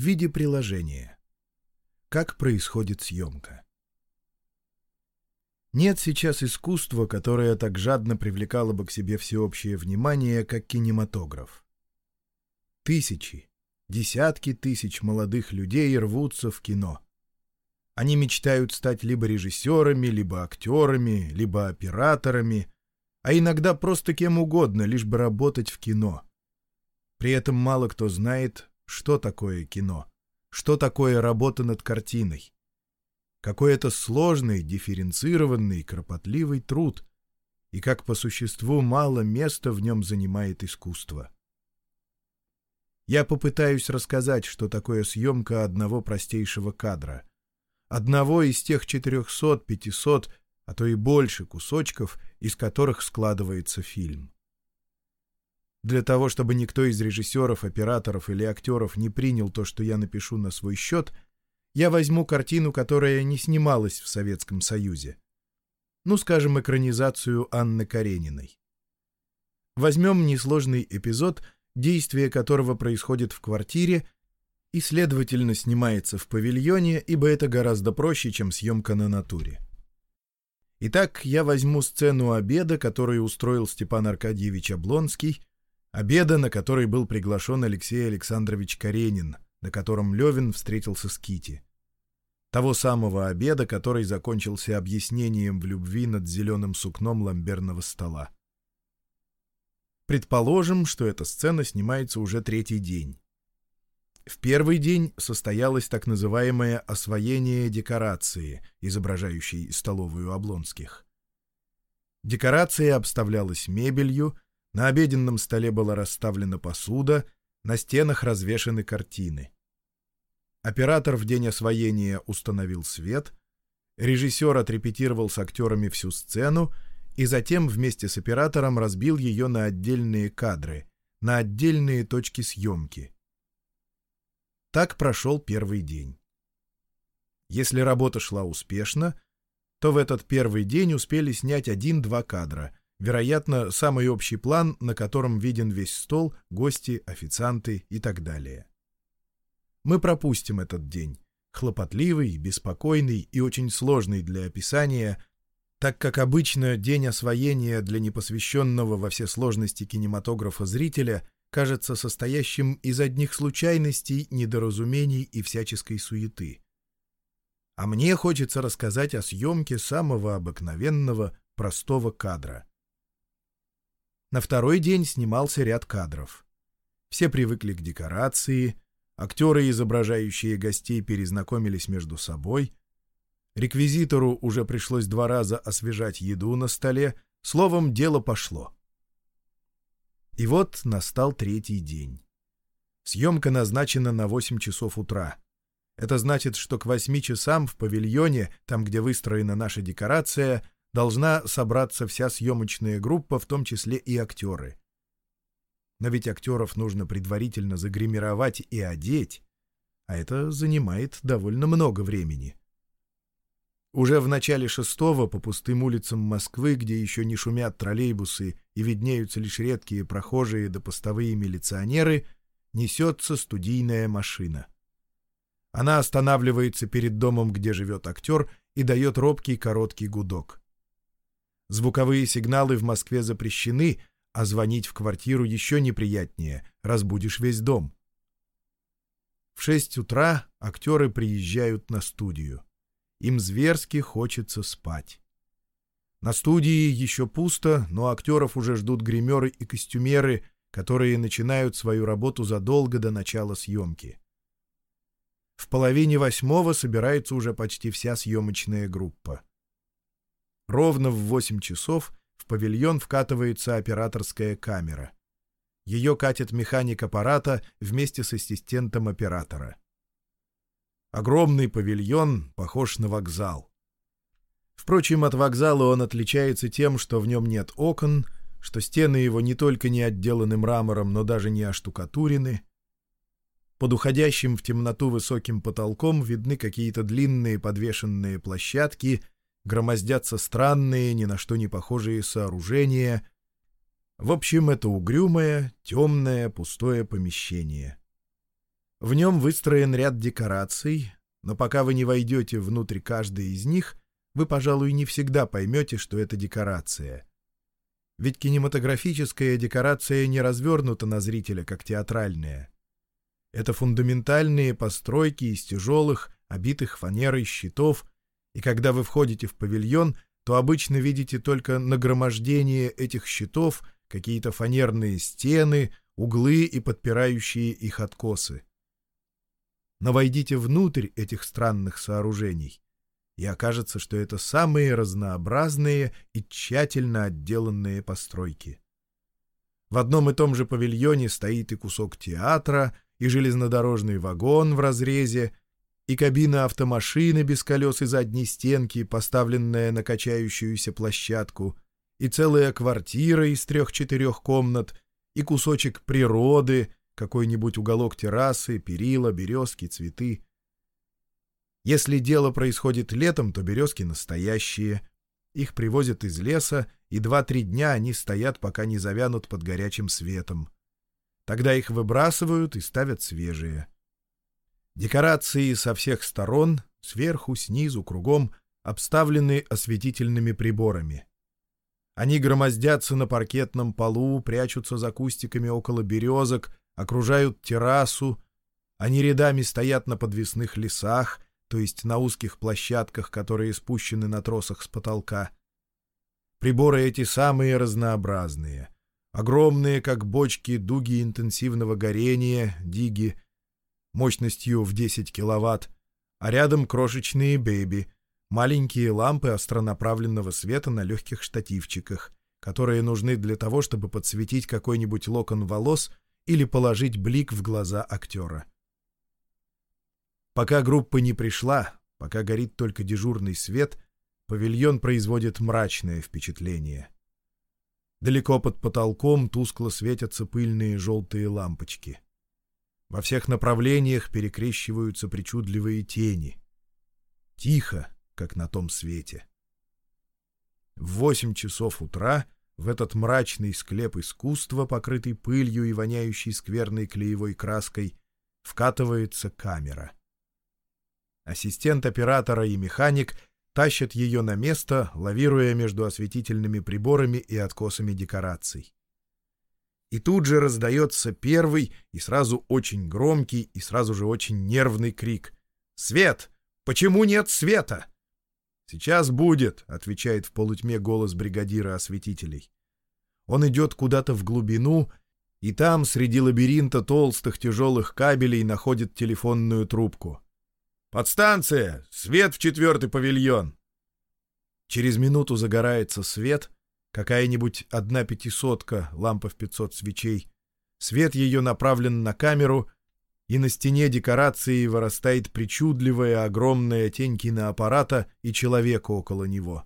виде приложения. Как происходит съемка? Нет сейчас искусства, которое так жадно привлекало бы к себе всеобщее внимание, как кинематограф. Тысячи, десятки тысяч молодых людей рвутся в кино. Они мечтают стать либо режиссерами, либо актерами, либо операторами, а иногда просто кем угодно, лишь бы работать в кино. При этом мало кто знает, что такое кино, что такое работа над картиной. Какой это сложный, дифференцированный, кропотливый труд, и как по существу мало места в нем занимает искусство. Я попытаюсь рассказать, что такое съемка одного простейшего кадра. Одного из тех 400-500, а то и больше кусочков, из которых складывается фильм. Для того, чтобы никто из режиссеров, операторов или актеров не принял то, что я напишу на свой счет — я возьму картину, которая не снималась в Советском Союзе. Ну, скажем, экранизацию Анны Карениной. Возьмем несложный эпизод, действие которого происходит в квартире и, следовательно, снимается в павильоне, ибо это гораздо проще, чем съемка на натуре. Итак, я возьму сцену обеда, которую устроил Степан Аркадьевич Облонский, обеда, на который был приглашен Алексей Александрович Каренин — на котором Левин встретился с Кити. Того самого обеда, который закончился объяснением в любви над зеленым сукном ламберного стола. Предположим, что эта сцена снимается уже третий день. В первый день состоялось так называемое освоение декорации, изображающей столовую Облонских. Декорация обставлялась мебелью, на обеденном столе была расставлена посуда — на стенах развешаны картины. Оператор в день освоения установил свет, режиссер отрепетировал с актерами всю сцену и затем вместе с оператором разбил ее на отдельные кадры, на отдельные точки съемки. Так прошел первый день. Если работа шла успешно, то в этот первый день успели снять один-два кадра, Вероятно, самый общий план, на котором виден весь стол, гости, официанты и так далее. Мы пропустим этот день. Хлопотливый, беспокойный и очень сложный для описания, так как обычно день освоения для непосвященного во все сложности кинематографа зрителя кажется состоящим из одних случайностей, недоразумений и всяческой суеты. А мне хочется рассказать о съемке самого обыкновенного, простого кадра — на второй день снимался ряд кадров. Все привыкли к декорации, актеры, изображающие гостей, перезнакомились между собой. Реквизитору уже пришлось два раза освежать еду на столе, словом, дело пошло. И вот настал третий день. Съемка назначена на 8 часов утра. Это значит, что к 8 часам в павильоне, там, где выстроена наша декорация, должна собраться вся съемочная группа, в том числе и актеры. Но ведь актеров нужно предварительно загримировать и одеть, а это занимает довольно много времени. Уже в начале шестого по пустым улицам Москвы, где еще не шумят троллейбусы и виднеются лишь редкие прохожие да постовые милиционеры, несется студийная машина. Она останавливается перед домом, где живет актер, и дает робкий короткий гудок. Звуковые сигналы в Москве запрещены, а звонить в квартиру еще неприятнее, разбудишь весь дом. В шесть утра актеры приезжают на студию. Им зверски хочется спать. На студии еще пусто, но актеров уже ждут гримеры и костюмеры, которые начинают свою работу задолго до начала съемки. В половине восьмого собирается уже почти вся съемочная группа. Ровно в 8 часов в павильон вкатывается операторская камера. Ее катит механик аппарата вместе с ассистентом оператора. Огромный павильон похож на вокзал. Впрочем, от вокзала он отличается тем, что в нем нет окон, что стены его не только не отделаны мрамором, но даже не оштукатурены. Под уходящим в темноту высоким потолком видны какие-то длинные подвешенные площадки — громоздятся странные, ни на что не похожие сооружения. В общем, это угрюмое, темное, пустое помещение. В нем выстроен ряд декораций, но пока вы не войдете внутрь каждой из них, вы, пожалуй, не всегда поймете, что это декорация. Ведь кинематографическая декорация не развернута на зрителя, как театральная. Это фундаментальные постройки из тяжелых, обитых фанерой щитов, и когда вы входите в павильон, то обычно видите только нагромождение этих щитов, какие-то фанерные стены, углы и подпирающие их откосы. Но войдите внутрь этих странных сооружений, и окажется, что это самые разнообразные и тщательно отделанные постройки. В одном и том же павильоне стоит и кусок театра, и железнодорожный вагон в разрезе, и кабина автомашины без колес и задней стенки, поставленная на качающуюся площадку, и целая квартира из трех-четырех комнат, и кусочек природы, какой-нибудь уголок террасы, перила, березки, цветы. Если дело происходит летом, то березки настоящие. Их привозят из леса, и два-три дня они стоят, пока не завянут под горячим светом. Тогда их выбрасывают и ставят свежие. Декорации со всех сторон, сверху, снизу, кругом, обставлены осветительными приборами. Они громоздятся на паркетном полу, прячутся за кустиками около березок, окружают террасу. Они рядами стоят на подвесных лесах, то есть на узких площадках, которые спущены на тросах с потолка. Приборы эти самые разнообразные. Огромные, как бочки, дуги интенсивного горения, диги, мощностью в 10 киловатт, а рядом крошечные бэби, маленькие лампы остронаправленного света на легких штативчиках, которые нужны для того, чтобы подсветить какой-нибудь локон волос или положить блик в глаза актера. Пока группа не пришла, пока горит только дежурный свет, павильон производит мрачное впечатление. Далеко под потолком тускло светятся пыльные желтые лампочки. Во всех направлениях перекрещиваются причудливые тени. Тихо, как на том свете. В восемь часов утра в этот мрачный склеп искусства, покрытый пылью и воняющий скверной клеевой краской, вкатывается камера. Ассистент оператора и механик тащат ее на место, лавируя между осветительными приборами и откосами декораций. И тут же раздается первый и сразу очень громкий и сразу же очень нервный крик. «Свет! Почему нет света?» «Сейчас будет», — отвечает в полутьме голос бригадира осветителей. Он идет куда-то в глубину, и там, среди лабиринта толстых тяжелых кабелей, находит телефонную трубку. «Подстанция! Свет в четвертый павильон!» Через минуту загорается свет, Какая-нибудь одна пятисотка, лампа в пятьсот свечей. Свет ее направлен на камеру, и на стене декорации вырастает причудливая огромная тень киноаппарата и человека около него.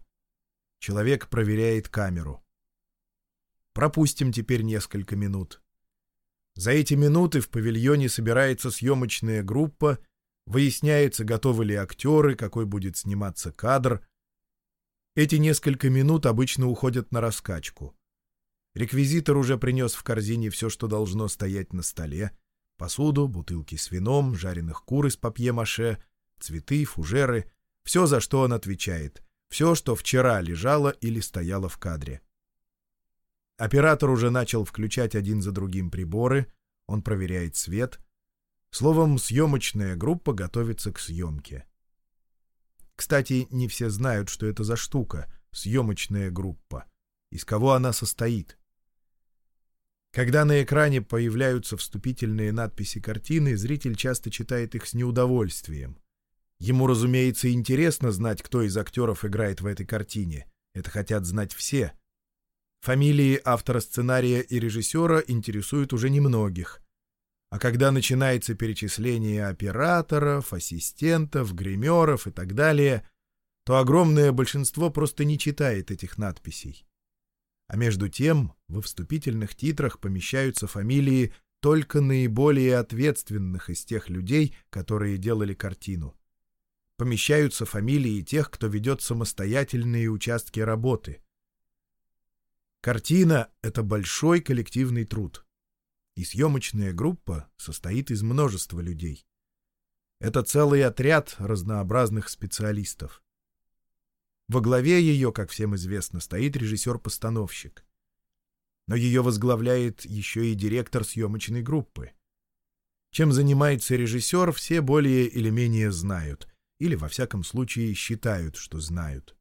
Человек проверяет камеру. Пропустим теперь несколько минут. За эти минуты в павильоне собирается съемочная группа, выясняется, готовы ли актеры, какой будет сниматься кадр, эти несколько минут обычно уходят на раскачку. Реквизитор уже принес в корзине все, что должно стоять на столе. Посуду, бутылки с вином, жареных кур из папье-маше, цветы, фужеры. Все, за что он отвечает. Все, что вчера лежало или стояло в кадре. Оператор уже начал включать один за другим приборы. Он проверяет свет. Словом, съемочная группа готовится к съемке. Кстати, не все знают, что это за штука — съемочная группа. Из кого она состоит. Когда на экране появляются вступительные надписи картины, зритель часто читает их с неудовольствием. Ему, разумеется, интересно знать, кто из актеров играет в этой картине. Это хотят знать все. Фамилии автора сценария и режиссера интересуют уже немногих. А когда начинается перечисление операторов, ассистентов, гримеров и так далее, то огромное большинство просто не читает этих надписей. А между тем во вступительных титрах помещаются фамилии только наиболее ответственных из тех людей, которые делали картину. Помещаются фамилии тех, кто ведет самостоятельные участки работы. Картина — это большой коллективный труд. И съемочная группа состоит из множества людей. Это целый отряд разнообразных специалистов. Во главе ее, как всем известно, стоит режиссер-постановщик. Но ее возглавляет еще и директор съемочной группы. Чем занимается режиссер, все более или менее знают, или, во всяком случае, считают, что знают.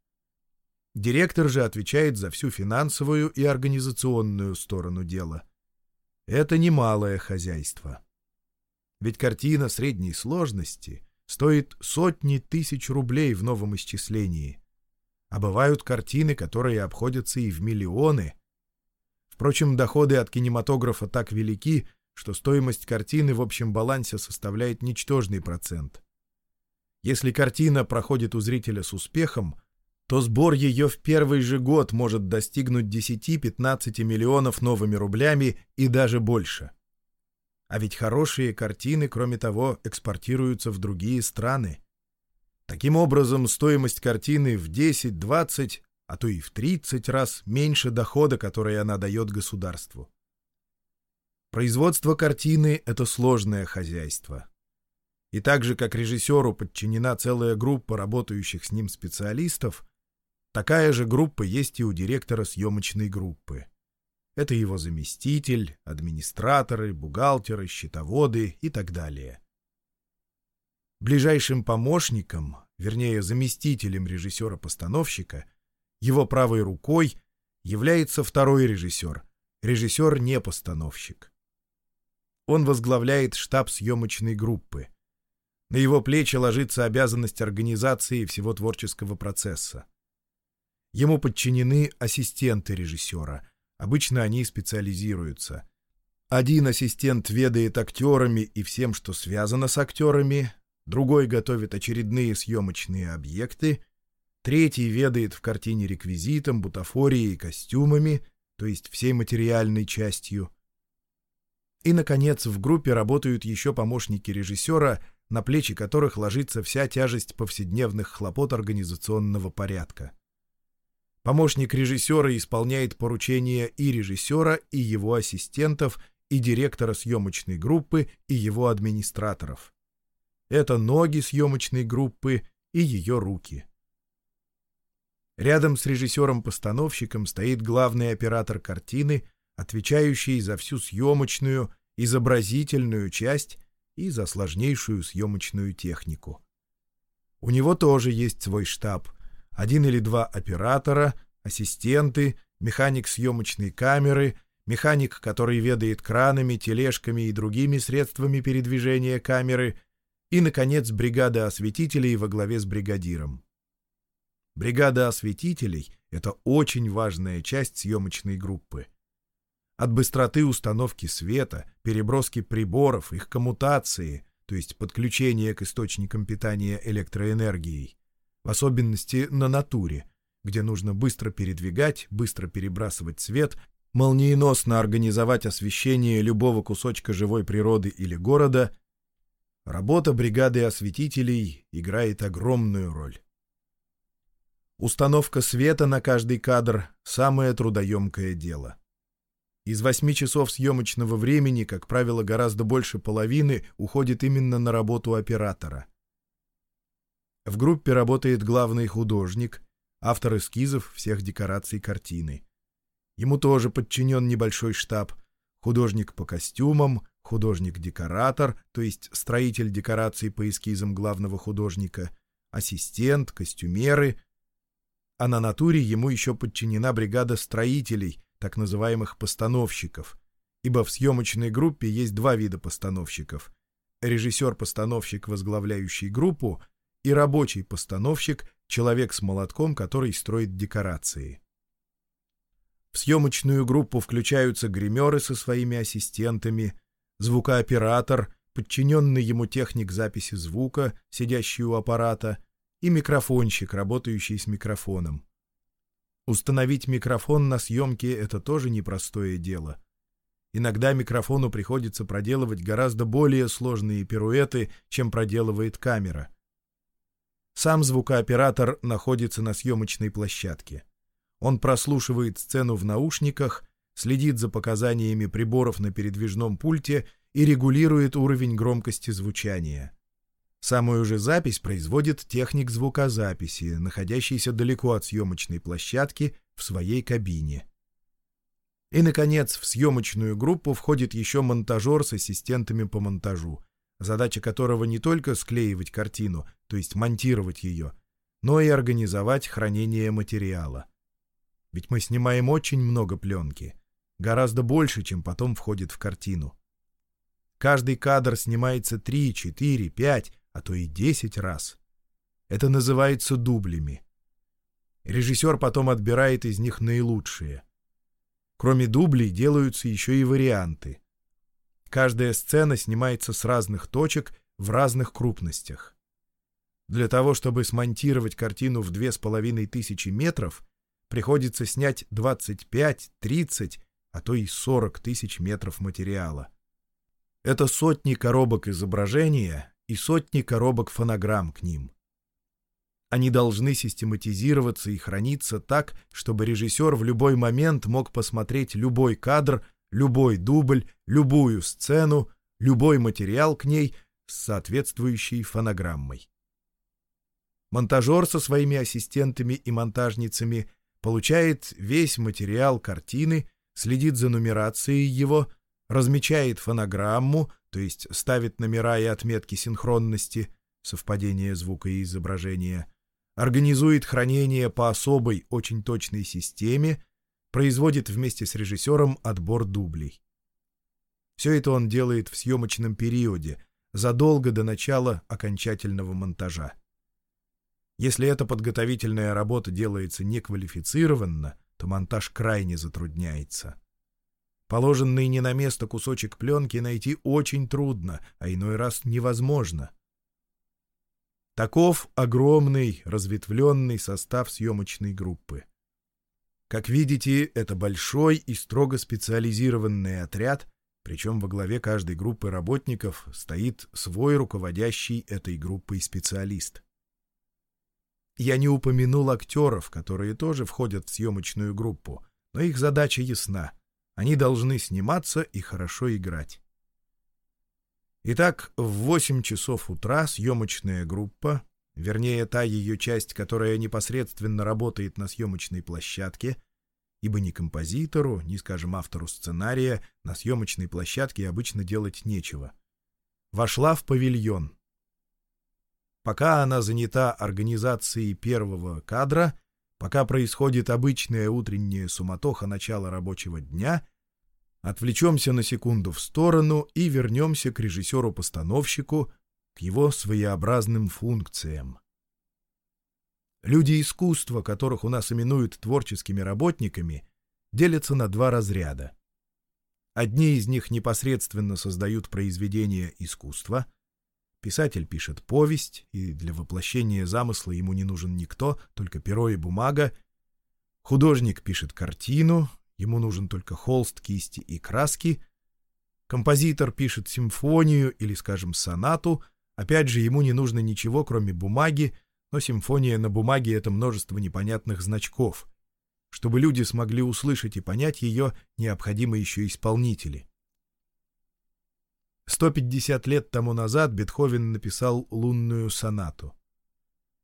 Директор же отвечает за всю финансовую и организационную сторону дела. Это немалое хозяйство. Ведь картина средней сложности стоит сотни тысяч рублей в новом исчислении. А бывают картины, которые обходятся и в миллионы. Впрочем, доходы от кинематографа так велики, что стоимость картины в общем балансе составляет ничтожный процент. Если картина проходит у зрителя с успехом, то сбор ее в первый же год может достигнуть 10-15 миллионов новыми рублями и даже больше. А ведь хорошие картины, кроме того, экспортируются в другие страны. Таким образом, стоимость картины в 10, 20, а то и в 30 раз меньше дохода, который она дает государству. Производство картины — это сложное хозяйство. И так же, как режиссеру подчинена целая группа работающих с ним специалистов, Такая же группа есть и у директора съемочной группы. Это его заместитель, администраторы, бухгалтеры, счетоводы и так далее. Ближайшим помощником, вернее заместителем режиссера-постановщика, его правой рукой является второй режиссер, режиссер не постановщик. Он возглавляет штаб съемочной группы. На его плечи ложится обязанность организации всего творческого процесса. Ему подчинены ассистенты режиссера. Обычно они специализируются. Один ассистент ведает актерами и всем, что связано с актерами, другой готовит очередные съемочные объекты, третий ведает в картине реквизитом, бутафорией костюмами, то есть всей материальной частью. И, наконец, в группе работают еще помощники режиссера, на плечи которых ложится вся тяжесть повседневных хлопот организационного порядка. Помощник режиссера исполняет поручения и режиссера, и его ассистентов, и директора съемочной группы, и его администраторов. Это ноги съемочной группы и ее руки. Рядом с режиссером-постановщиком стоит главный оператор картины, отвечающий за всю съемочную, изобразительную часть и за сложнейшую съемочную технику. У него тоже есть свой штаб — один или два оператора, ассистенты, механик съемочной камеры, механик, который ведает кранами, тележками и другими средствами передвижения камеры, и, наконец, бригада осветителей во главе с бригадиром. Бригада осветителей — это очень важная часть съемочной группы. От быстроты установки света, переброски приборов, их коммутации, то есть подключения к источникам питания электроэнергией, в особенности на натуре, где нужно быстро передвигать, быстро перебрасывать свет, молниеносно организовать освещение любого кусочка живой природы или города, работа бригады осветителей играет огромную роль. Установка света на каждый кадр — самое трудоемкое дело. Из восьми часов съемочного времени, как правило, гораздо больше половины уходит именно на работу оператора — в группе работает главный художник, автор эскизов всех декораций картины. Ему тоже подчинен небольшой штаб. Художник по костюмам, художник-декоратор, то есть строитель декораций по эскизам главного художника, ассистент, костюмеры. А на натуре ему еще подчинена бригада строителей, так называемых постановщиков, ибо в съемочной группе есть два вида постановщиков. Режиссер-постановщик, возглавляющий группу — и рабочий постановщик, человек с молотком, который строит декорации. В съемочную группу включаются гримеры со своими ассистентами, звукооператор, подчиненный ему техник записи звука, сидящий у аппарата, и микрофонщик, работающий с микрофоном. Установить микрофон на съемке — это тоже непростое дело. Иногда микрофону приходится проделывать гораздо более сложные пируэты, чем проделывает камера. Сам звукооператор находится на съемочной площадке. Он прослушивает сцену в наушниках, следит за показаниями приборов на передвижном пульте и регулирует уровень громкости звучания. Самую же запись производит техник звукозаписи, находящийся далеко от съемочной площадки в своей кабине. И, наконец, в съемочную группу входит еще монтажер с ассистентами по монтажу, задача которого не только склеивать картину, то есть монтировать ее, но и организовать хранение материала. Ведь мы снимаем очень много пленки, гораздо больше, чем потом входит в картину. Каждый кадр снимается 3, 4, 5, а то и 10 раз. Это называется дублями. Режиссер потом отбирает из них наилучшие. Кроме дублей делаются еще и варианты. Каждая сцена снимается с разных точек в разных крупностях. Для того, чтобы смонтировать картину в 2500 метров, приходится снять 25, 30, а то и 40 тысяч метров материала. Это сотни коробок изображения и сотни коробок фонограмм к ним. Они должны систематизироваться и храниться так, чтобы режиссер в любой момент мог посмотреть любой кадр, любой дубль, любую сцену, любой материал к ней с соответствующей фонограммой. Монтажер со своими ассистентами и монтажницами получает весь материал картины, следит за нумерацией его, размечает фонограмму, то есть ставит номера и отметки синхронности, совпадения звука и изображения, организует хранение по особой, очень точной системе, производит вместе с режиссером отбор дублей. Все это он делает в съемочном периоде, задолго до начала окончательного монтажа. Если эта подготовительная работа делается неквалифицированно, то монтаж крайне затрудняется. Положенный не на место кусочек пленки найти очень трудно, а иной раз невозможно. Таков огромный разветвленный состав съемочной группы. Как видите, это большой и строго специализированный отряд, причем во главе каждой группы работников стоит свой руководящий этой группой специалист. Я не упомянул актеров, которые тоже входят в съемочную группу, но их задача ясна — они должны сниматься и хорошо играть. Итак, в 8 часов утра съемочная группа, вернее, та ее часть, которая непосредственно работает на съемочной площадке, ибо ни композитору, ни, скажем, автору сценария на съемочной площадке обычно делать нечего, вошла в павильон. Пока она занята организацией первого кадра, Пока происходит обычная утренняя суматоха начала рабочего дня, отвлечемся на секунду в сторону и вернемся к режиссеру-постановщику, к его своеобразным функциям. Люди искусства, которых у нас именуют творческими работниками, делятся на два разряда. Одни из них непосредственно создают произведения искусства — Писатель пишет повесть, и для воплощения замысла ему не нужен никто, только перо и бумага. Художник пишет картину, ему нужен только холст, кисти и краски. Композитор пишет симфонию или, скажем, сонату. Опять же, ему не нужно ничего, кроме бумаги, но симфония на бумаге — это множество непонятных значков. Чтобы люди смогли услышать и понять ее, необходимы еще исполнители. 150 лет тому назад Бетховен написал лунную сонату.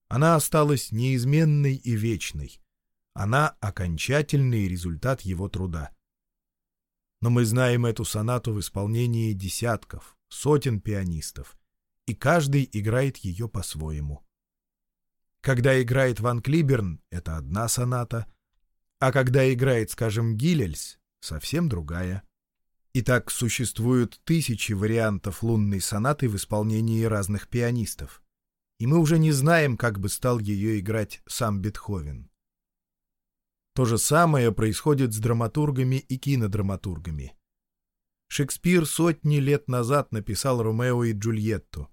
Она осталась неизменной и вечной. Она — окончательный результат его труда. Но мы знаем эту сонату в исполнении десятков, сотен пианистов, и каждый играет ее по-своему. Когда играет Ван Клиберн — это одна соната, а когда играет, скажем, Гилельс — совсем другая — Итак, существуют тысячи вариантов лунной сонаты в исполнении разных пианистов. И мы уже не знаем, как бы стал ее играть сам Бетховен. То же самое происходит с драматургами и кинодраматургами. Шекспир сотни лет назад написал «Ромео и Джульетту».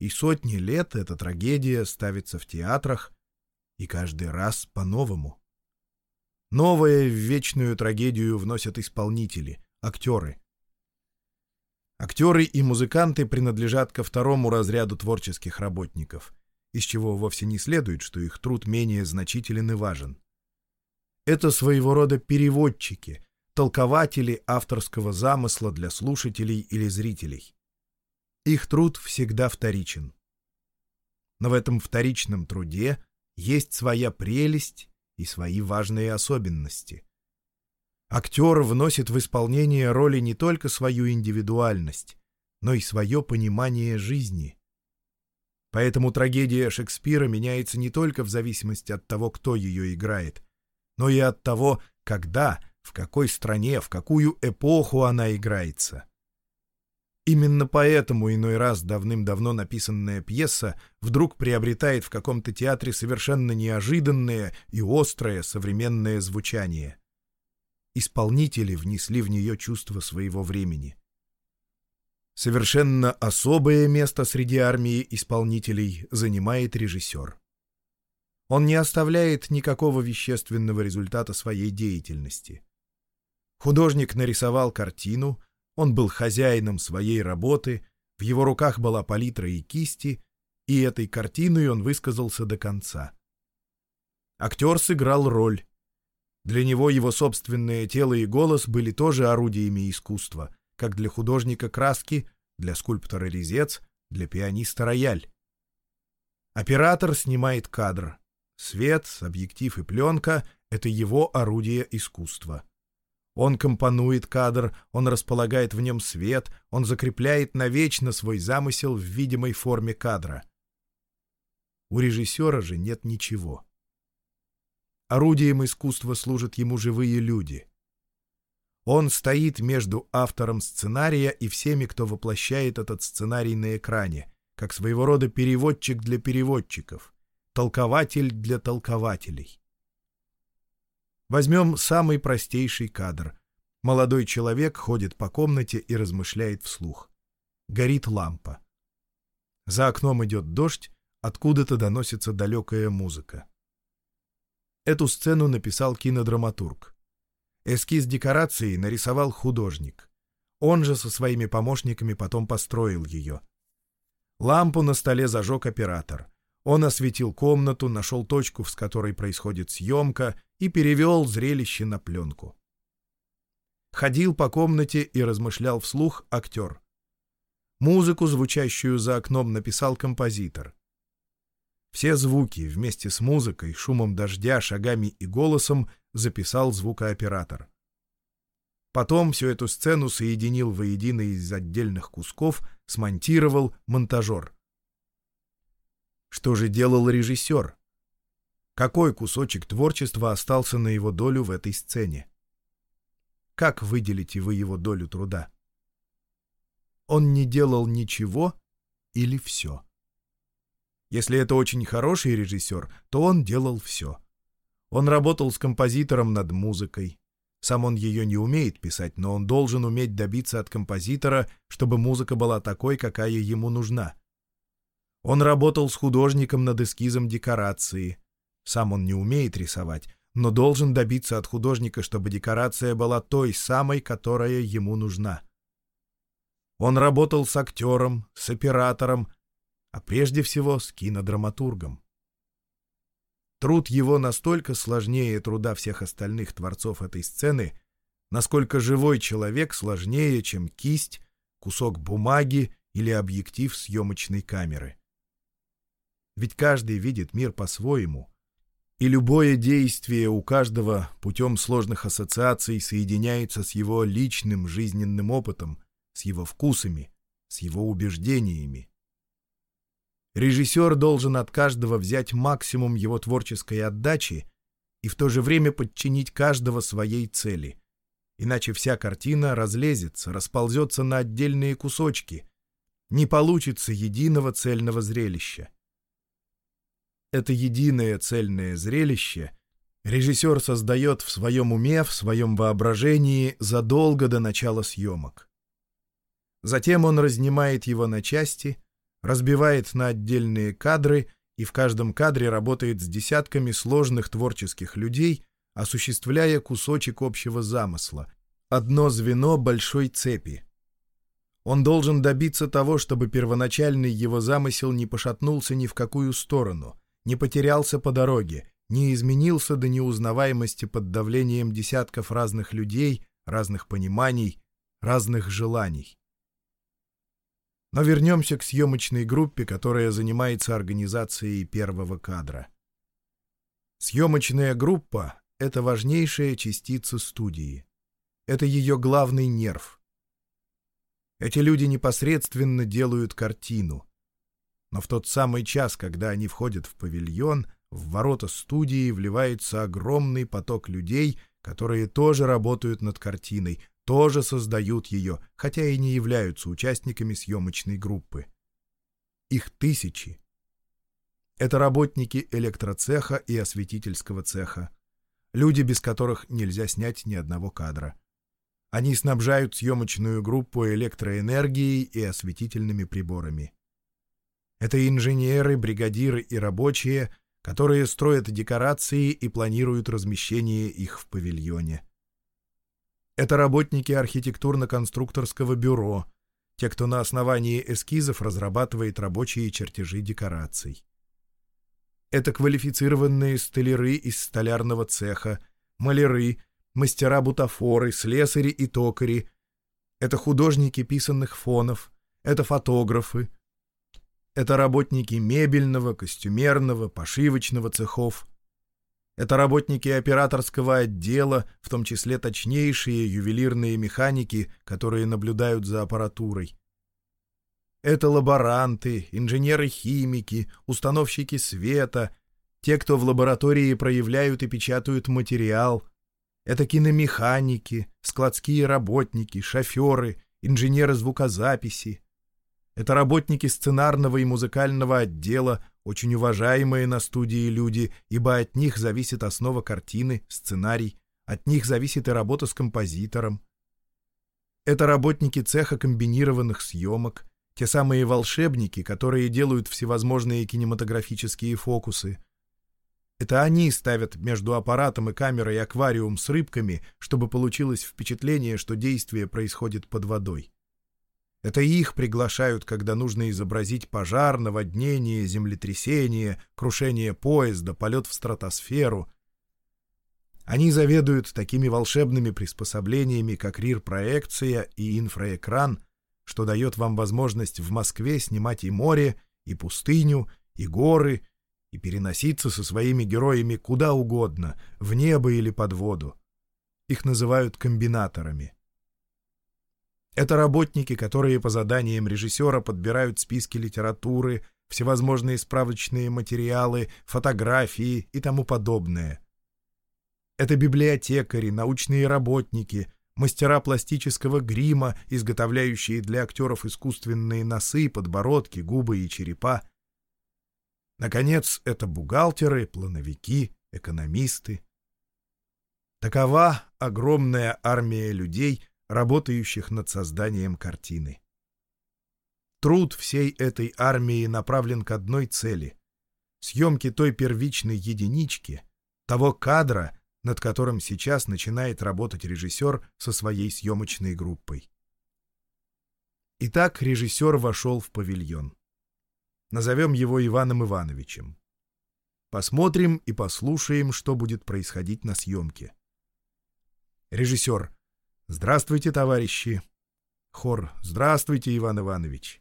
И сотни лет эта трагедия ставится в театрах, и каждый раз по-новому. Новое в вечную трагедию вносят исполнители — актеры. Актеры и музыканты принадлежат ко второму разряду творческих работников, из чего вовсе не следует, что их труд менее значителен и важен. Это своего рода переводчики, толкователи авторского замысла для слушателей или зрителей. Их труд всегда вторичен. Но в этом вторичном труде есть своя прелесть и свои важные особенности. Актер вносит в исполнение роли не только свою индивидуальность, но и свое понимание жизни. Поэтому трагедия Шекспира меняется не только в зависимости от того, кто ее играет, но и от того, когда, в какой стране, в какую эпоху она играется. Именно поэтому иной раз давным-давно написанная пьеса вдруг приобретает в каком-то театре совершенно неожиданное и острое современное звучание. Исполнители внесли в нее чувство своего времени. Совершенно особое место среди армии исполнителей занимает режиссер. Он не оставляет никакого вещественного результата своей деятельности. Художник нарисовал картину, он был хозяином своей работы, в его руках была палитра и кисти, и этой картиной он высказался до конца. Актер сыграл роль. Для него его собственное тело и голос были тоже орудиями искусства — как для художника краски, для скульптора резец, для пианиста рояль. Оператор снимает кадр. Свет, объектив и пленка — это его орудие искусства. Он компонует кадр, он располагает в нем свет, он закрепляет навечно свой замысел в видимой форме кадра. У режиссера же нет ничего. Орудием искусства служат ему живые люди — он стоит между автором сценария и всеми, кто воплощает этот сценарий на экране, как своего рода переводчик для переводчиков, толкователь для толкователей. Возьмем самый простейший кадр. Молодой человек ходит по комнате и размышляет вслух. Горит лампа. За окном идет дождь, откуда-то доносится далекая музыка. Эту сцену написал кинодраматург. Эскиз декорации нарисовал художник. Он же со своими помощниками потом построил ее. Лампу на столе зажег оператор. Он осветил комнату, нашел точку, с которой происходит съемка, и перевел зрелище на пленку. Ходил по комнате и размышлял вслух актер. Музыку, звучащую за окном, написал композитор. Все звуки вместе с музыкой, шумом дождя, шагами и голосом записал звукооператор. Потом всю эту сцену соединил воедино из отдельных кусков, смонтировал монтажер. Что же делал режиссер? Какой кусочек творчества остался на его долю в этой сцене? Как выделите вы его долю труда? Он не делал ничего или все? Если это очень хороший режиссер, то он делал все. Он работал с композитором над музыкой. Сам он ее не умеет писать, но он должен уметь добиться от композитора, чтобы музыка была такой, какая ему нужна. Он работал с художником над эскизом декорации. Сам он не умеет рисовать, но должен добиться от художника, чтобы декорация была той самой, которая ему нужна. Он работал с актером, с оператором, а прежде всего с кинодраматургом. Труд его настолько сложнее труда всех остальных творцов этой сцены, насколько живой человек сложнее, чем кисть, кусок бумаги или объектив съемочной камеры. Ведь каждый видит мир по-своему, и любое действие у каждого путем сложных ассоциаций соединяется с его личным жизненным опытом, с его вкусами, с его убеждениями. Режиссер должен от каждого взять максимум его творческой отдачи и в то же время подчинить каждого своей цели. Иначе вся картина разлезется, расползется на отдельные кусочки. Не получится единого цельного зрелища. Это единое цельное зрелище режиссер создает в своем уме, в своем воображении задолго до начала съемок. Затем он разнимает его на части — разбивает на отдельные кадры и в каждом кадре работает с десятками сложных творческих людей, осуществляя кусочек общего замысла, одно звено большой цепи. Он должен добиться того, чтобы первоначальный его замысел не пошатнулся ни в какую сторону, не потерялся по дороге, не изменился до неузнаваемости под давлением десятков разных людей, разных пониманий, разных желаний. Но вернемся к съемочной группе, которая занимается организацией первого кадра. Съемочная группа — это важнейшая частица студии. Это ее главный нерв. Эти люди непосредственно делают картину. Но в тот самый час, когда они входят в павильон, в ворота студии вливается огромный поток людей, которые тоже работают над картиной, тоже создают ее, хотя и не являются участниками съемочной группы. Их тысячи. Это работники электроцеха и осветительского цеха. Люди, без которых нельзя снять ни одного кадра. Они снабжают съемочную группу электроэнергией и осветительными приборами. Это инженеры, бригадиры и рабочие, которые строят декорации и планируют размещение их в павильоне. Это работники архитектурно-конструкторского бюро, те, кто на основании эскизов разрабатывает рабочие чертежи декораций. Это квалифицированные столяры из столярного цеха, маляры, мастера-бутафоры, слесари и токари. Это художники писанных фонов, это фотографы. Это работники мебельного, костюмерного, пошивочного цехов, это работники операторского отдела, в том числе точнейшие ювелирные механики, которые наблюдают за аппаратурой. Это лаборанты, инженеры-химики, установщики света, те, кто в лаборатории проявляют и печатают материал. Это киномеханики, складские работники, шоферы, инженеры звукозаписи. Это работники сценарного и музыкального отдела, очень уважаемые на студии люди, ибо от них зависит основа картины, сценарий, от них зависит и работа с композитором. Это работники цеха комбинированных съемок, те самые волшебники, которые делают всевозможные кинематографические фокусы. Это они ставят между аппаратом и камерой аквариум с рыбками, чтобы получилось впечатление, что действие происходит под водой. Это их приглашают, когда нужно изобразить пожар, наводнение, землетрясение, крушение поезда, полет в стратосферу. Они заведуют такими волшебными приспособлениями, как рир-проекция и инфраэкран, что дает вам возможность в Москве снимать и море, и пустыню, и горы, и переноситься со своими героями куда угодно, в небо или под воду. Их называют комбинаторами. Это работники, которые по заданиям режиссера подбирают списки литературы, всевозможные справочные материалы, фотографии и тому подобное. Это библиотекари, научные работники, мастера пластического грима, изготовляющие для актеров искусственные носы, подбородки, губы и черепа. Наконец, это бухгалтеры, плановики, экономисты. Такова огромная армия людей — работающих над созданием картины. Труд всей этой армии направлен к одной цели — съемке той первичной единички, того кадра, над которым сейчас начинает работать режиссер со своей съемочной группой. Итак, режиссер вошел в павильон. Назовем его Иваном Ивановичем. Посмотрим и послушаем, что будет происходить на съемке. Режиссер «Здравствуйте, товарищи!» Хор «Здравствуйте, Иван Иванович!»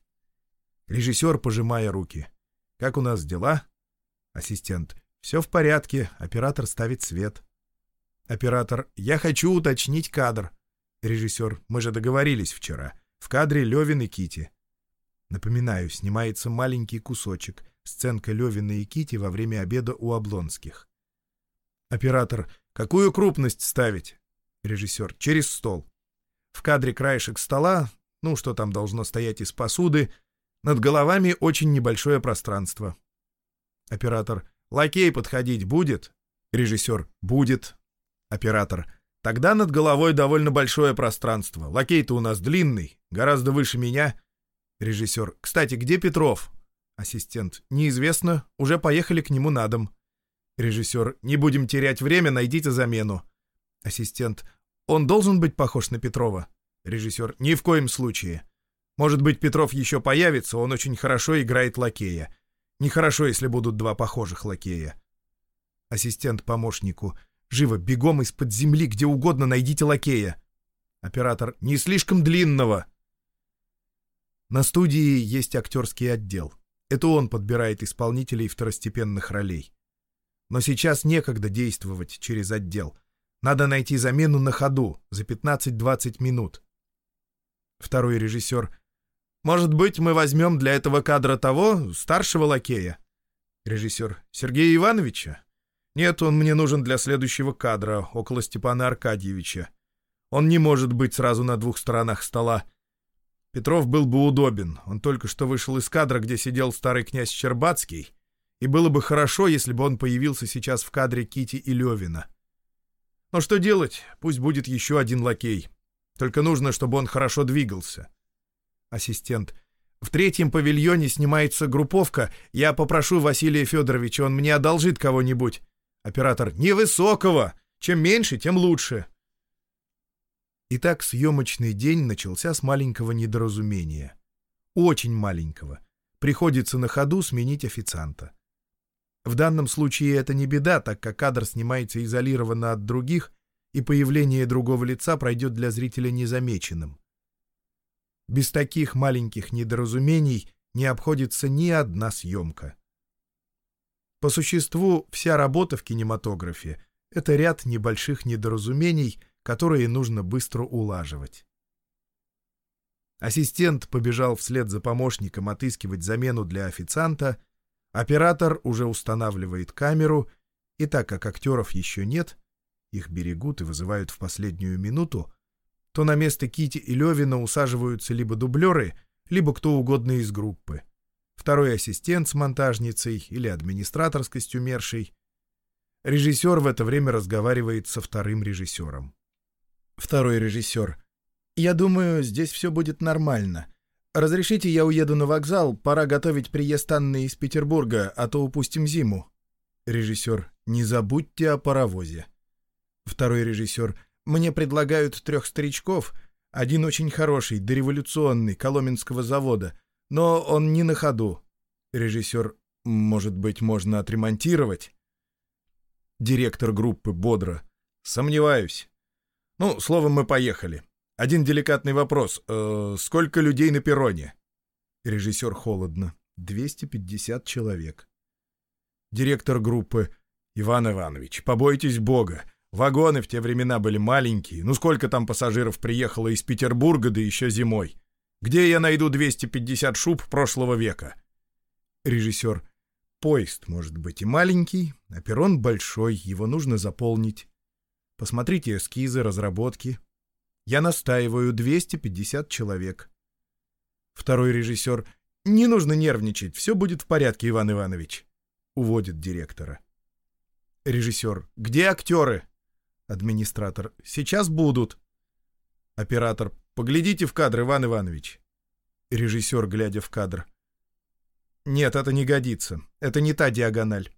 Режиссер, пожимая руки. «Как у нас дела?» Ассистент. «Все в порядке. Оператор ставит свет». Оператор. «Я хочу уточнить кадр». Режиссер. «Мы же договорились вчера. В кадре Левин и Кити. Напоминаю, снимается маленький кусочек. Сценка Левина и Кити во время обеда у Облонских. Оператор. «Какую крупность ставить?» Режиссер. Через стол. В кадре краешек стола, ну, что там должно стоять из посуды, над головами очень небольшое пространство. Оператор. Лакей подходить будет? Режиссер. Будет. Оператор. Тогда над головой довольно большое пространство. Лакей-то у нас длинный, гораздо выше меня. Режиссер. Кстати, где Петров? Ассистент. Неизвестно. Уже поехали к нему на дом. Режиссер. Не будем терять время, найдите замену. Ассистент. Он должен быть похож на Петрова? Режиссер. Ни в коем случае. Может быть, Петров еще появится, он очень хорошо играет лакея. Нехорошо, если будут два похожих лакея. Ассистент помощнику. Живо, бегом из-под земли, где угодно найдите лакея. Оператор «Не слишком длинного!» На студии есть актерский отдел. Это он подбирает исполнителей второстепенных ролей. Но сейчас некогда действовать через отдел. Надо найти замену на ходу за 15-20 минут. Второй режиссер. «Может быть, мы возьмем для этого кадра того, старшего лакея?» Режиссер. «Сергея Ивановича?» «Нет, он мне нужен для следующего кадра, около Степана Аркадьевича. Он не может быть сразу на двух сторонах стола. Петров был бы удобен. Он только что вышел из кадра, где сидел старый князь Щербацкий, и было бы хорошо, если бы он появился сейчас в кадре Кити и Левина. Но что делать? Пусть будет еще один лакей. Только нужно, чтобы он хорошо двигался. Ассистент. В третьем павильоне снимается групповка. Я попрошу Василия Федоровича, он мне одолжит кого-нибудь. Оператор. Невысокого! Чем меньше, тем лучше. Итак, съемочный день начался с маленького недоразумения. Очень маленького. Приходится на ходу сменить официанта. В данном случае это не беда, так как кадр снимается изолированно от других, и появление другого лица пройдет для зрителя незамеченным. Без таких маленьких недоразумений не обходится ни одна съемка. По существу, вся работа в кинематографе — это ряд небольших недоразумений — которые нужно быстро улаживать. Ассистент побежал вслед за помощником отыскивать замену для официанта, оператор уже устанавливает камеру, и так как актеров еще нет, их берегут и вызывают в последнюю минуту, то на место Кити и Левина усаживаются либо дублеры, либо кто угодно из группы. Второй ассистент с монтажницей или администратор с костюмершей. Режиссер в это время разговаривает со вторым режиссером. Второй режиссер. «Я думаю, здесь все будет нормально. Разрешите, я уеду на вокзал, пора готовить приезд Анны из Петербурга, а то упустим зиму». Режиссер. «Не забудьте о паровозе». Второй режиссер. «Мне предлагают трех старичков. Один очень хороший, дореволюционный, Коломенского завода. Но он не на ходу». Режиссер. «Может быть, можно отремонтировать?» Директор группы бодро. «Сомневаюсь. Ну, словом, мы поехали. Один деликатный вопрос. Э, сколько людей на перроне? Режиссер холодно. 250 человек. Директор группы. Иван Иванович, побойтесь Бога. Вагоны в те времена были маленькие. Ну сколько там пассажиров приехало из Петербурга, да еще зимой? Где я найду 250 шуб прошлого века? Режиссер. Поезд может быть и маленький, а перрон большой, его нужно заполнить. Посмотрите эскизы, разработки. Я настаиваю 250 человек. Второй режиссер. Не нужно нервничать, все будет в порядке, Иван Иванович. Уводит директора. Режиссер. Где актеры? Администратор. Сейчас будут. Оператор. Поглядите в кадр, Иван Иванович. Режиссер, глядя в кадр. Нет, это не годится. Это не та диагональ.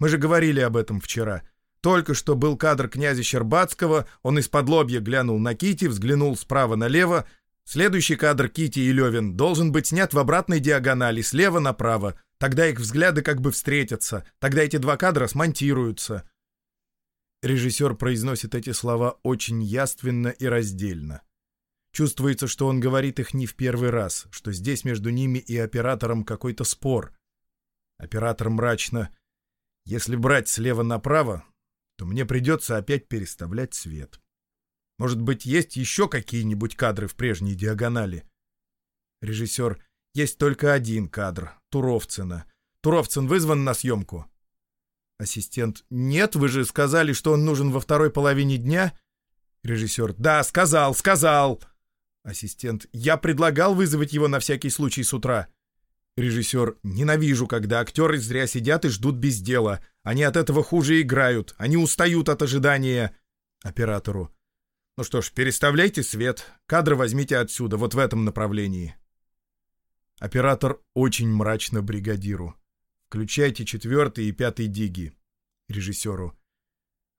Мы же говорили об этом вчера. Только что был кадр князя Щербацкого, он из-под лобья глянул на Кити, взглянул справа налево. Следующий кадр Кити и Левин должен быть снят в обратной диагонали, слева направо. Тогда их взгляды как бы встретятся, тогда эти два кадра смонтируются. Режиссер произносит эти слова очень яственно и раздельно. Чувствуется, что он говорит их не в первый раз, что здесь между ними и оператором какой-то спор. Оператор мрачно. Если брать слева направо, то мне придется опять переставлять свет. Может быть, есть еще какие-нибудь кадры в прежней диагонали? Режиссер. Есть только один кадр. Туровцина. Туровцин вызван на съемку? Ассистент. Нет, вы же сказали, что он нужен во второй половине дня? Режиссер. Да, сказал, сказал. Ассистент. Я предлагал вызвать его на всякий случай с утра. Режиссер. Ненавижу, когда актеры зря сидят и ждут без дела. Они от этого хуже играют. Они устают от ожидания. Оператору. Ну что ж, переставляйте свет. Кадры возьмите отсюда, вот в этом направлении. Оператор очень мрачно бригадиру. Включайте четвертый и пятый диги. Режиссеру.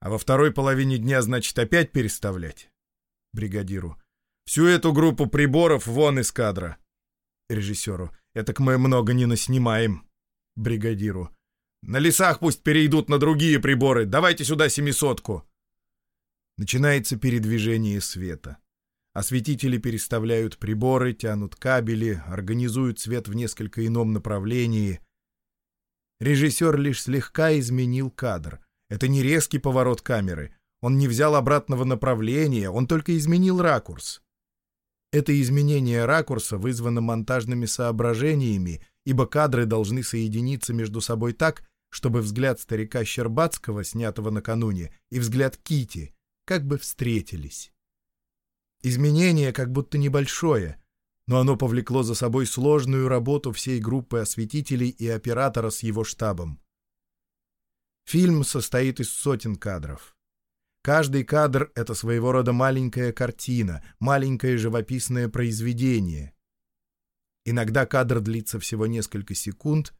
А во второй половине дня, значит, опять переставлять? Бригадиру. Всю эту группу приборов вон из кадра. Режиссеру. Этак мы много не наснимаем. Бригадиру. На лесах пусть перейдут на другие приборы. Давайте сюда семисотку. Начинается передвижение света. Осветители переставляют приборы, тянут кабели, организуют свет в несколько ином направлении. Режиссер лишь слегка изменил кадр. Это не резкий поворот камеры. Он не взял обратного направления, он только изменил ракурс. Это изменение ракурса вызвано монтажными соображениями, ибо кадры должны соединиться между собой так, чтобы взгляд старика Щербацкого, снятого накануне, и взгляд Кити как бы встретились. Изменение как будто небольшое, но оно повлекло за собой сложную работу всей группы осветителей и оператора с его штабом. Фильм состоит из сотен кадров. Каждый кадр — это своего рода маленькая картина, маленькое живописное произведение. Иногда кадр длится всего несколько секунд,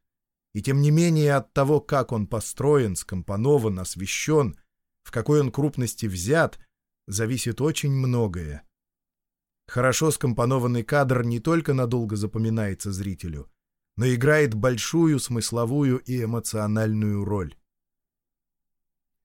и тем не менее от того, как он построен, скомпонован, освещен, в какой он крупности взят, зависит очень многое. Хорошо скомпонованный кадр не только надолго запоминается зрителю, но играет большую смысловую и эмоциональную роль.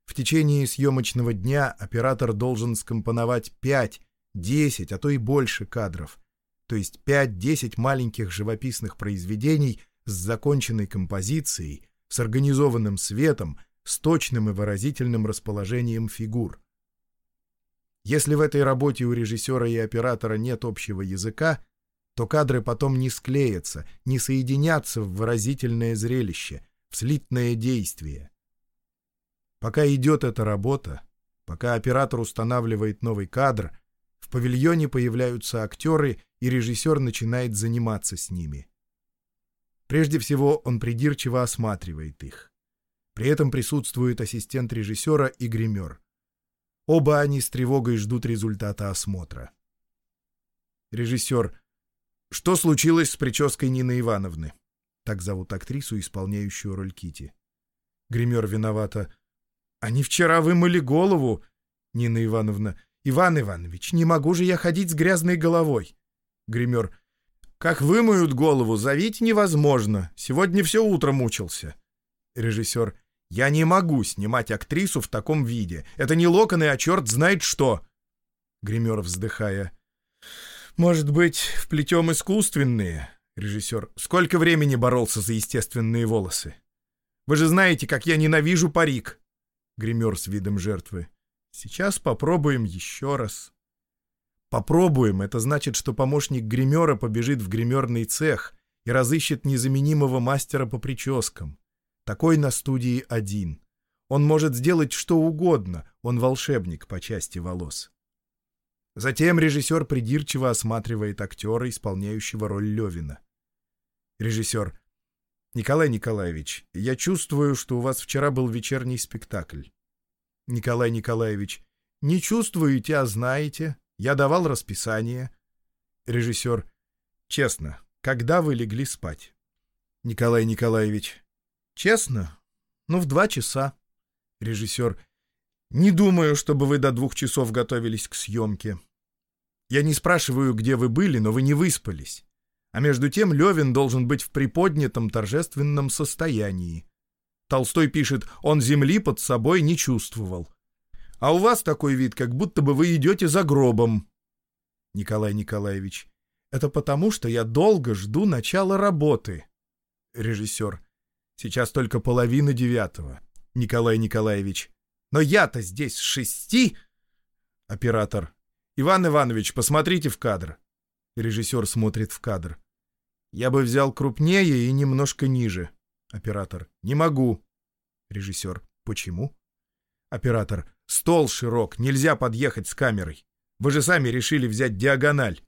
В течение съемочного дня оператор должен скомпоновать 5, 10, а то и больше кадров, то есть 5-10 маленьких живописных произведений с законченной композицией, с организованным светом, с точным и выразительным расположением фигур. Если в этой работе у режиссера и оператора нет общего языка, то кадры потом не склеятся, не соединятся в выразительное зрелище, в слитное действие. Пока идет эта работа, пока оператор устанавливает новый кадр, в павильоне появляются актеры, и режиссер начинает заниматься с ними. Прежде всего, он придирчиво осматривает их. При этом присутствует ассистент режиссера и гример. Оба они с тревогой ждут результата осмотра. Режиссер. Что случилось с прической Нины Ивановны? Так зовут актрису, исполняющую роль Кити. Гример виновата. Они вчера вымыли голову. Нина Ивановна. Иван Иванович, не могу же я ходить с грязной головой. Гример. Как вымоют голову, зовите невозможно. Сегодня все утро мучился. Режиссер. Я не могу снимать актрису в таком виде. Это не локоны, а черт знает что. Гример, вздыхая. Может быть, вплетем искусственные? Режиссер. Сколько времени боролся за естественные волосы? Вы же знаете, как я ненавижу парик. Гример с видом жертвы. Сейчас попробуем еще раз. Попробуем — это значит, что помощник гримера побежит в гримерный цех и разыщет незаменимого мастера по прическам. Такой на студии один. Он может сделать что угодно, он волшебник по части волос. Затем режиссер придирчиво осматривает актера, исполняющего роль Левина. Режиссер. Николай Николаевич, я чувствую, что у вас вчера был вечерний спектакль. Николай Николаевич. Не чувствуете, а знаете. Я давал расписание. Режиссер. Честно, когда вы легли спать? Николай Николаевич. Честно? Ну, в два часа. Режиссер. Не думаю, чтобы вы до двух часов готовились к съемке. Я не спрашиваю, где вы были, но вы не выспались. А между тем Левин должен быть в приподнятом торжественном состоянии. Толстой пишет, он земли под собой не чувствовал. А у вас такой вид, как будто бы вы идете за гробом. Николай Николаевич, это потому, что я долго жду начала работы. Режиссер, Сейчас только половина девятого. Николай Николаевич. Но я-то здесь с шести. Оператор. Иван Иванович, посмотрите в кадр. Режиссер смотрит в кадр. Я бы взял крупнее и немножко ниже. Оператор. Не могу. Режиссер. Почему? Оператор. Стол широк, нельзя подъехать с камерой. Вы же сами решили взять диагональ.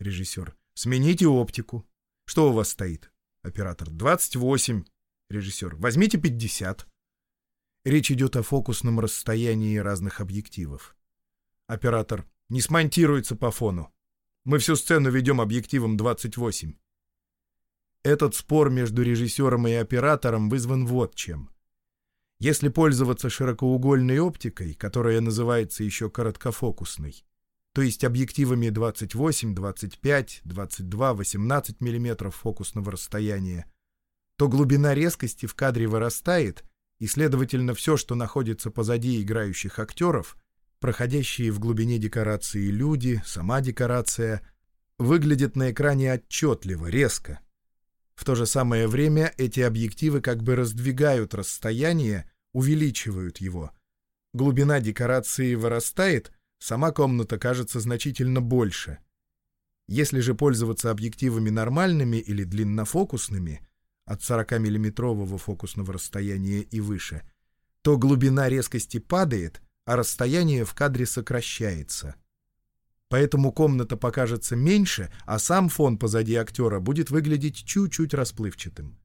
Режиссер. Смените оптику. Что у вас стоит? Оператор. 28. Режиссер. Возьмите 50. Речь идет о фокусном расстоянии разных объективов. Оператор. Не смонтируется по фону. Мы всю сцену ведем объективом 28. Этот спор между режиссером и оператором вызван вот чем. Если пользоваться широкоугольной оптикой, которая называется еще короткофокусной, то есть объективами 28, 25, 22, 18 мм фокусного расстояния, то глубина резкости в кадре вырастает, и, следовательно, все, что находится позади играющих актеров, проходящие в глубине декорации люди, сама декорация, выглядят на экране отчетливо, резко. В то же самое время эти объективы как бы раздвигают расстояние, увеличивают его. Глубина декорации вырастает, сама комната кажется значительно больше. Если же пользоваться объективами нормальными или длиннофокусными, от 40-миллиметрового фокусного расстояния и выше, то глубина резкости падает, а расстояние в кадре сокращается. Поэтому комната покажется меньше, а сам фон позади актера будет выглядеть чуть-чуть расплывчатым.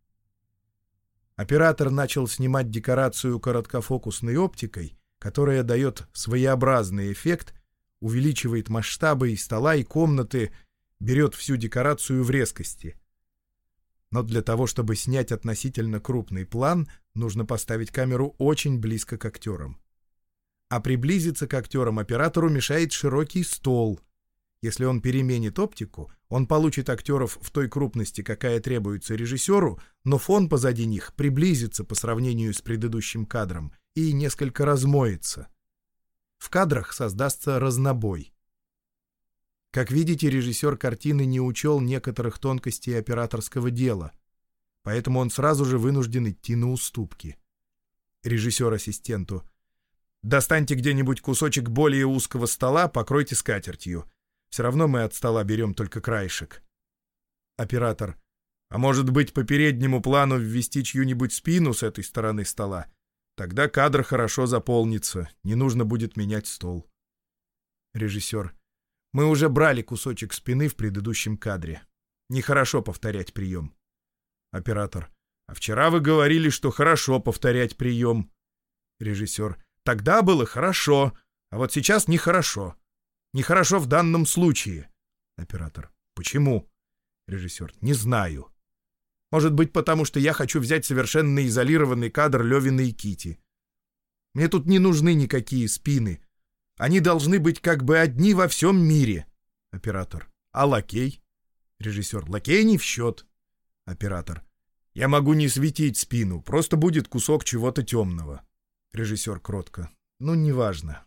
Оператор начал снимать декорацию короткофокусной оптикой, которая дает своеобразный эффект, увеличивает масштабы и стола, и комнаты, берет всю декорацию в резкости. Но для того, чтобы снять относительно крупный план, нужно поставить камеру очень близко к актерам а приблизиться к актерам оператору мешает широкий стол. Если он переменит оптику, он получит актеров в той крупности, какая требуется режиссеру, но фон позади них приблизится по сравнению с предыдущим кадром и несколько размоется. В кадрах создастся разнобой. Как видите, режиссер картины не учел некоторых тонкостей операторского дела, поэтому он сразу же вынужден идти на уступки. Режиссер ассистенту — Достаньте где-нибудь кусочек более узкого стола, покройте скатертью. Все равно мы от стола берем только краешек. Оператор. А может быть, по переднему плану ввести чью-нибудь спину с этой стороны стола? Тогда кадр хорошо заполнится, не нужно будет менять стол. Режиссер. Мы уже брали кусочек спины в предыдущем кадре. Нехорошо повторять прием. Оператор. А вчера вы говорили, что хорошо повторять прием. Режиссер. Тогда было хорошо, а вот сейчас нехорошо. Нехорошо в данном случае. Оператор. Почему? Режиссер. Не знаю. Может быть, потому что я хочу взять совершенно изолированный кадр Левина и Кити. Мне тут не нужны никакие спины. Они должны быть как бы одни во всем мире. Оператор. А лакей? Режиссер. Лакей не в счет. Оператор. Я могу не светить спину, просто будет кусок чего-то темного. Режиссер кротко. Ну, неважно.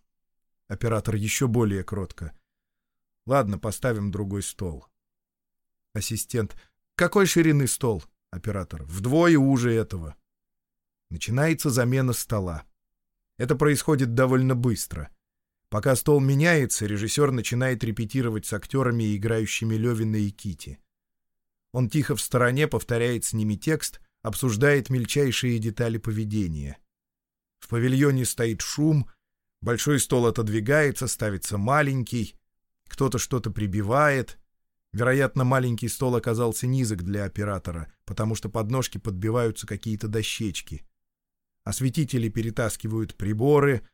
Оператор еще более кротко. Ладно, поставим другой стол. Ассистент. Какой ширины стол? Оператор. Вдвое уже этого. Начинается замена стола. Это происходит довольно быстро. Пока стол меняется, режиссер начинает репетировать с актерами, играющими Левина и Кити. Он тихо в стороне повторяет с ними текст, обсуждает мельчайшие детали поведения. В павильоне стоит шум, большой стол отодвигается, ставится маленький, кто-то что-то прибивает. Вероятно, маленький стол оказался низок для оператора, потому что под ножки подбиваются какие-то дощечки. Осветители перетаскивают приборы,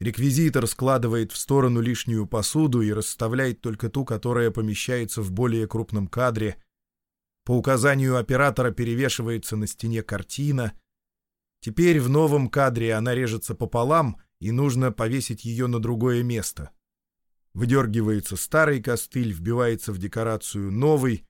реквизитор складывает в сторону лишнюю посуду и расставляет только ту, которая помещается в более крупном кадре. По указанию оператора перевешивается на стене картина — Теперь в новом кадре она режется пополам, и нужно повесить ее на другое место. Выдергивается старый костыль, вбивается в декорацию новый.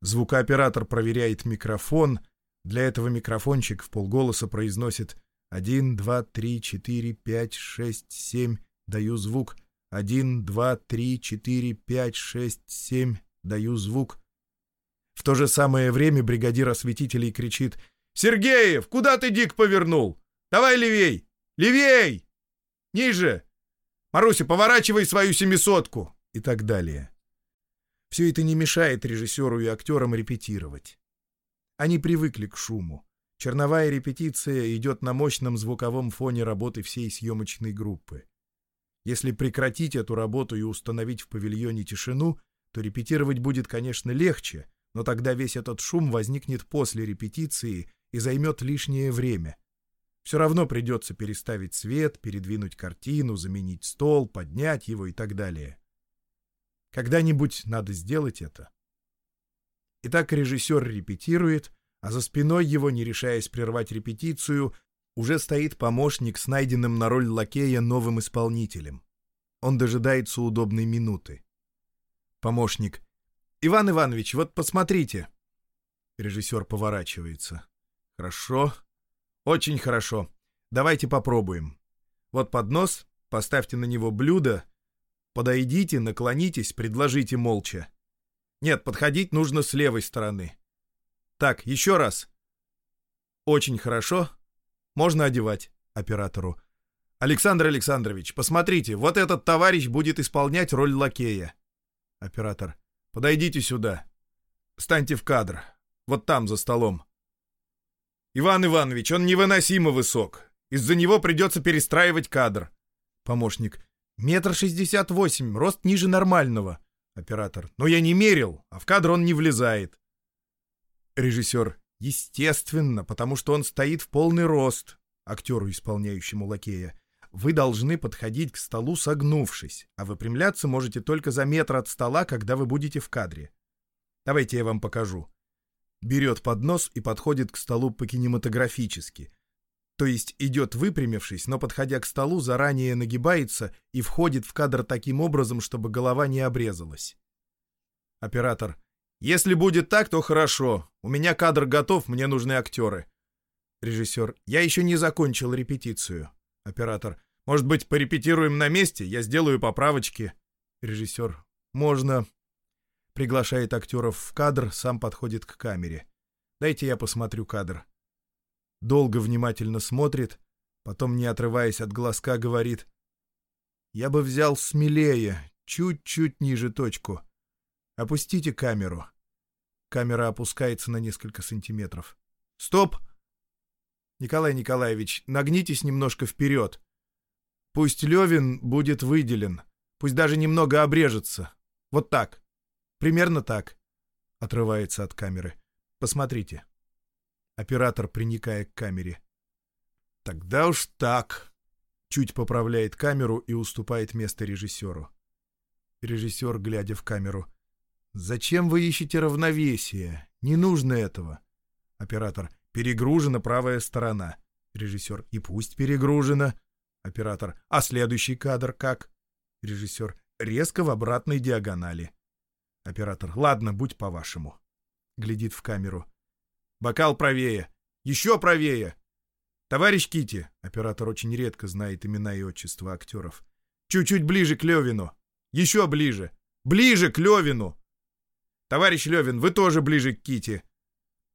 Звукооператор проверяет микрофон. Для этого микрофончик в полголоса произносит «один, два, три, четыре, пять, шесть, семь, даю звук», «один, два, три, четыре, пять, шесть, семь, даю звук». В то же самое время бригадир осветителей кричит «Сергеев, куда ты, Дик, повернул? Давай левей! Левей! Ниже! Маруся, поворачивай свою семисотку!» И так далее. Все это не мешает режиссеру и актерам репетировать. Они привыкли к шуму. Черновая репетиция идет на мощном звуковом фоне работы всей съемочной группы. Если прекратить эту работу и установить в павильоне тишину, то репетировать будет, конечно, легче, но тогда весь этот шум возникнет после репетиции и займет лишнее время. Все равно придется переставить свет, передвинуть картину, заменить стол, поднять его и так далее. Когда-нибудь надо сделать это. Итак, режиссер репетирует, а за спиной его, не решаясь прервать репетицию, уже стоит помощник с найденным на роль лакея новым исполнителем. Он дожидается удобной минуты. Помощник. «Иван Иванович, вот посмотрите!» Режиссер поворачивается. Хорошо. Очень хорошо. Давайте попробуем. Вот поднос. Поставьте на него блюдо. Подойдите, наклонитесь, предложите молча. Нет, подходить нужно с левой стороны. Так, еще раз. Очень хорошо. Можно одевать оператору. Александр Александрович, посмотрите, вот этот товарищ будет исполнять роль лакея. Оператор. Подойдите сюда. Станьте в кадр. Вот там, за столом. Иван Иванович, он невыносимо высок. Из-за него придется перестраивать кадр. Помощник. Метр шестьдесят восемь, рост ниже нормального. Оператор. Но я не мерил, а в кадр он не влезает. Режиссер. Естественно, потому что он стоит в полный рост. Актеру, исполняющему лакея. Вы должны подходить к столу согнувшись, а выпрямляться можете только за метр от стола, когда вы будете в кадре. Давайте я вам покажу. Берет поднос и подходит к столу по-кинематографически. То есть идет выпрямившись, но, подходя к столу, заранее нагибается и входит в кадр таким образом, чтобы голова не обрезалась. Оператор. Если будет так, то хорошо. У меня кадр готов, мне нужны актеры. Режиссер. Я еще не закончил репетицию. Оператор. Может быть, порепетируем на месте? Я сделаю поправочки. Режиссер. Можно. Приглашает актеров в кадр, сам подходит к камере. Дайте я посмотрю кадр. Долго внимательно смотрит, потом, не отрываясь от глазка, говорит. Я бы взял смелее, чуть-чуть ниже точку. Опустите камеру. Камера опускается на несколько сантиметров. Стоп! Николай Николаевич, нагнитесь немножко вперед. Пусть Левин будет выделен. Пусть даже немного обрежется. Вот так. Примерно так. Отрывается от камеры. Посмотрите. Оператор, приникая к камере. Тогда уж так. Чуть поправляет камеру и уступает место режиссеру. Режиссер, глядя в камеру. «Зачем вы ищете равновесие? Не нужно этого». Оператор. «Перегружена правая сторона». Режиссер. «И пусть перегружена». Оператор. «А следующий кадр как?» Режиссер. «Резко в обратной диагонали». Оператор. Ладно, будь по-вашему. Глядит в камеру. Бокал правее. Еще правее. Товарищ Кити. Оператор очень редко знает имена и отчества актеров. Чуть-чуть ближе к Левину. Еще ближе. Ближе к Левину. Товарищ Левин, вы тоже ближе к Кити.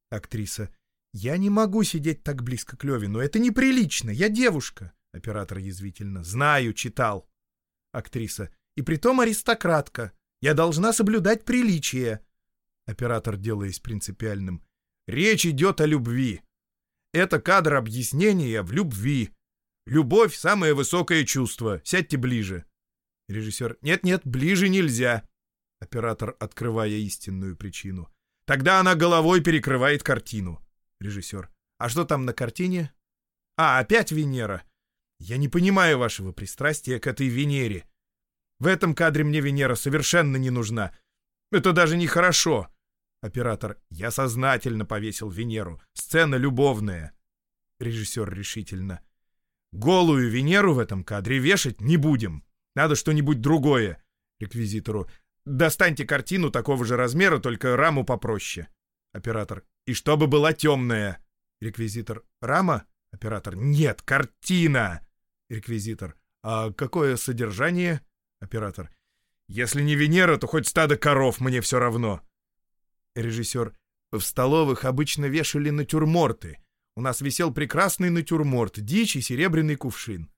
Актриса. Я не могу сидеть так близко к Левину. Это неприлично. Я девушка. Оператор язвительно. Знаю, читал. Актриса. И притом аристократка. Я должна соблюдать приличие. Оператор, делаясь принципиальным. Речь идет о любви. Это кадр объяснения в любви. Любовь — самое высокое чувство. Сядьте ближе. Режиссер. Нет-нет, ближе нельзя. Оператор, открывая истинную причину. Тогда она головой перекрывает картину. Режиссер. А что там на картине? А, опять Венера. Я не понимаю вашего пристрастия к этой Венере. В этом кадре мне Венера совершенно не нужна. Это даже нехорошо. Оператор. Я сознательно повесил Венеру. Сцена любовная. Режиссер решительно. Голую Венеру в этом кадре вешать не будем. Надо что-нибудь другое. Реквизитору. Достаньте картину такого же размера, только раму попроще. Оператор. И чтобы была темная. Реквизитор. Рама? Оператор. Нет, картина. Реквизитор. А какое содержание? Оператор. «Если не Венера, то хоть стадо коров, мне все равно». Режиссер. «В столовых обычно вешали натюрморты. У нас висел прекрасный натюрморт, дичь и серебряный кувшин».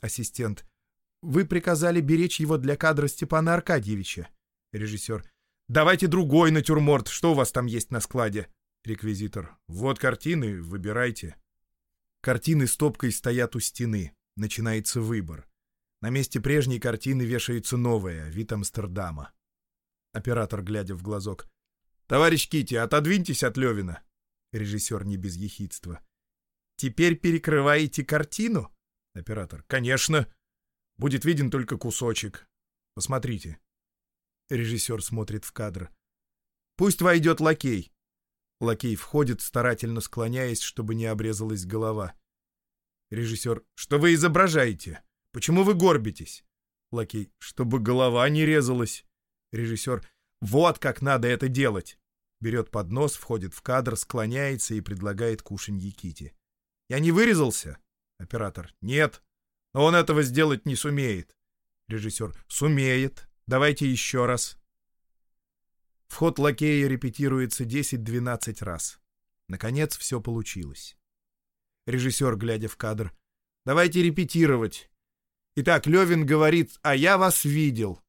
Ассистент. «Вы приказали беречь его для кадра Степана Аркадьевича». Режиссер. «Давайте другой натюрморт. Что у вас там есть на складе?» Реквизитор. «Вот картины, выбирайте». Картины стопкой стоят у стены. Начинается выбор. На месте прежней картины вешается новая, вид Амстердама. Оператор, глядя в глазок. «Товарищ Кити, отодвиньтесь от Левина!» Режиссер не без ехидства. «Теперь перекрываете картину?» Оператор. «Конечно. Будет виден только кусочек. Посмотрите». Режиссер смотрит в кадр. «Пусть войдет лакей». Лакей входит, старательно склоняясь, чтобы не обрезалась голова. Режиссер. «Что вы изображаете?» Почему вы горбитесь? Лакей. Чтобы голова не резалась. Режиссер. Вот как надо это делать. Берет поднос, входит в кадр, склоняется и предлагает кушанье Кити. Я не вырезался? Оператор. Нет. Но он этого сделать не сумеет. Режиссер. Сумеет. Давайте еще раз. Вход лакея репетируется 10-12 раз. Наконец все получилось. Режиссер, глядя в кадр. Давайте репетировать. Итак, Левин говорит «А я вас видел».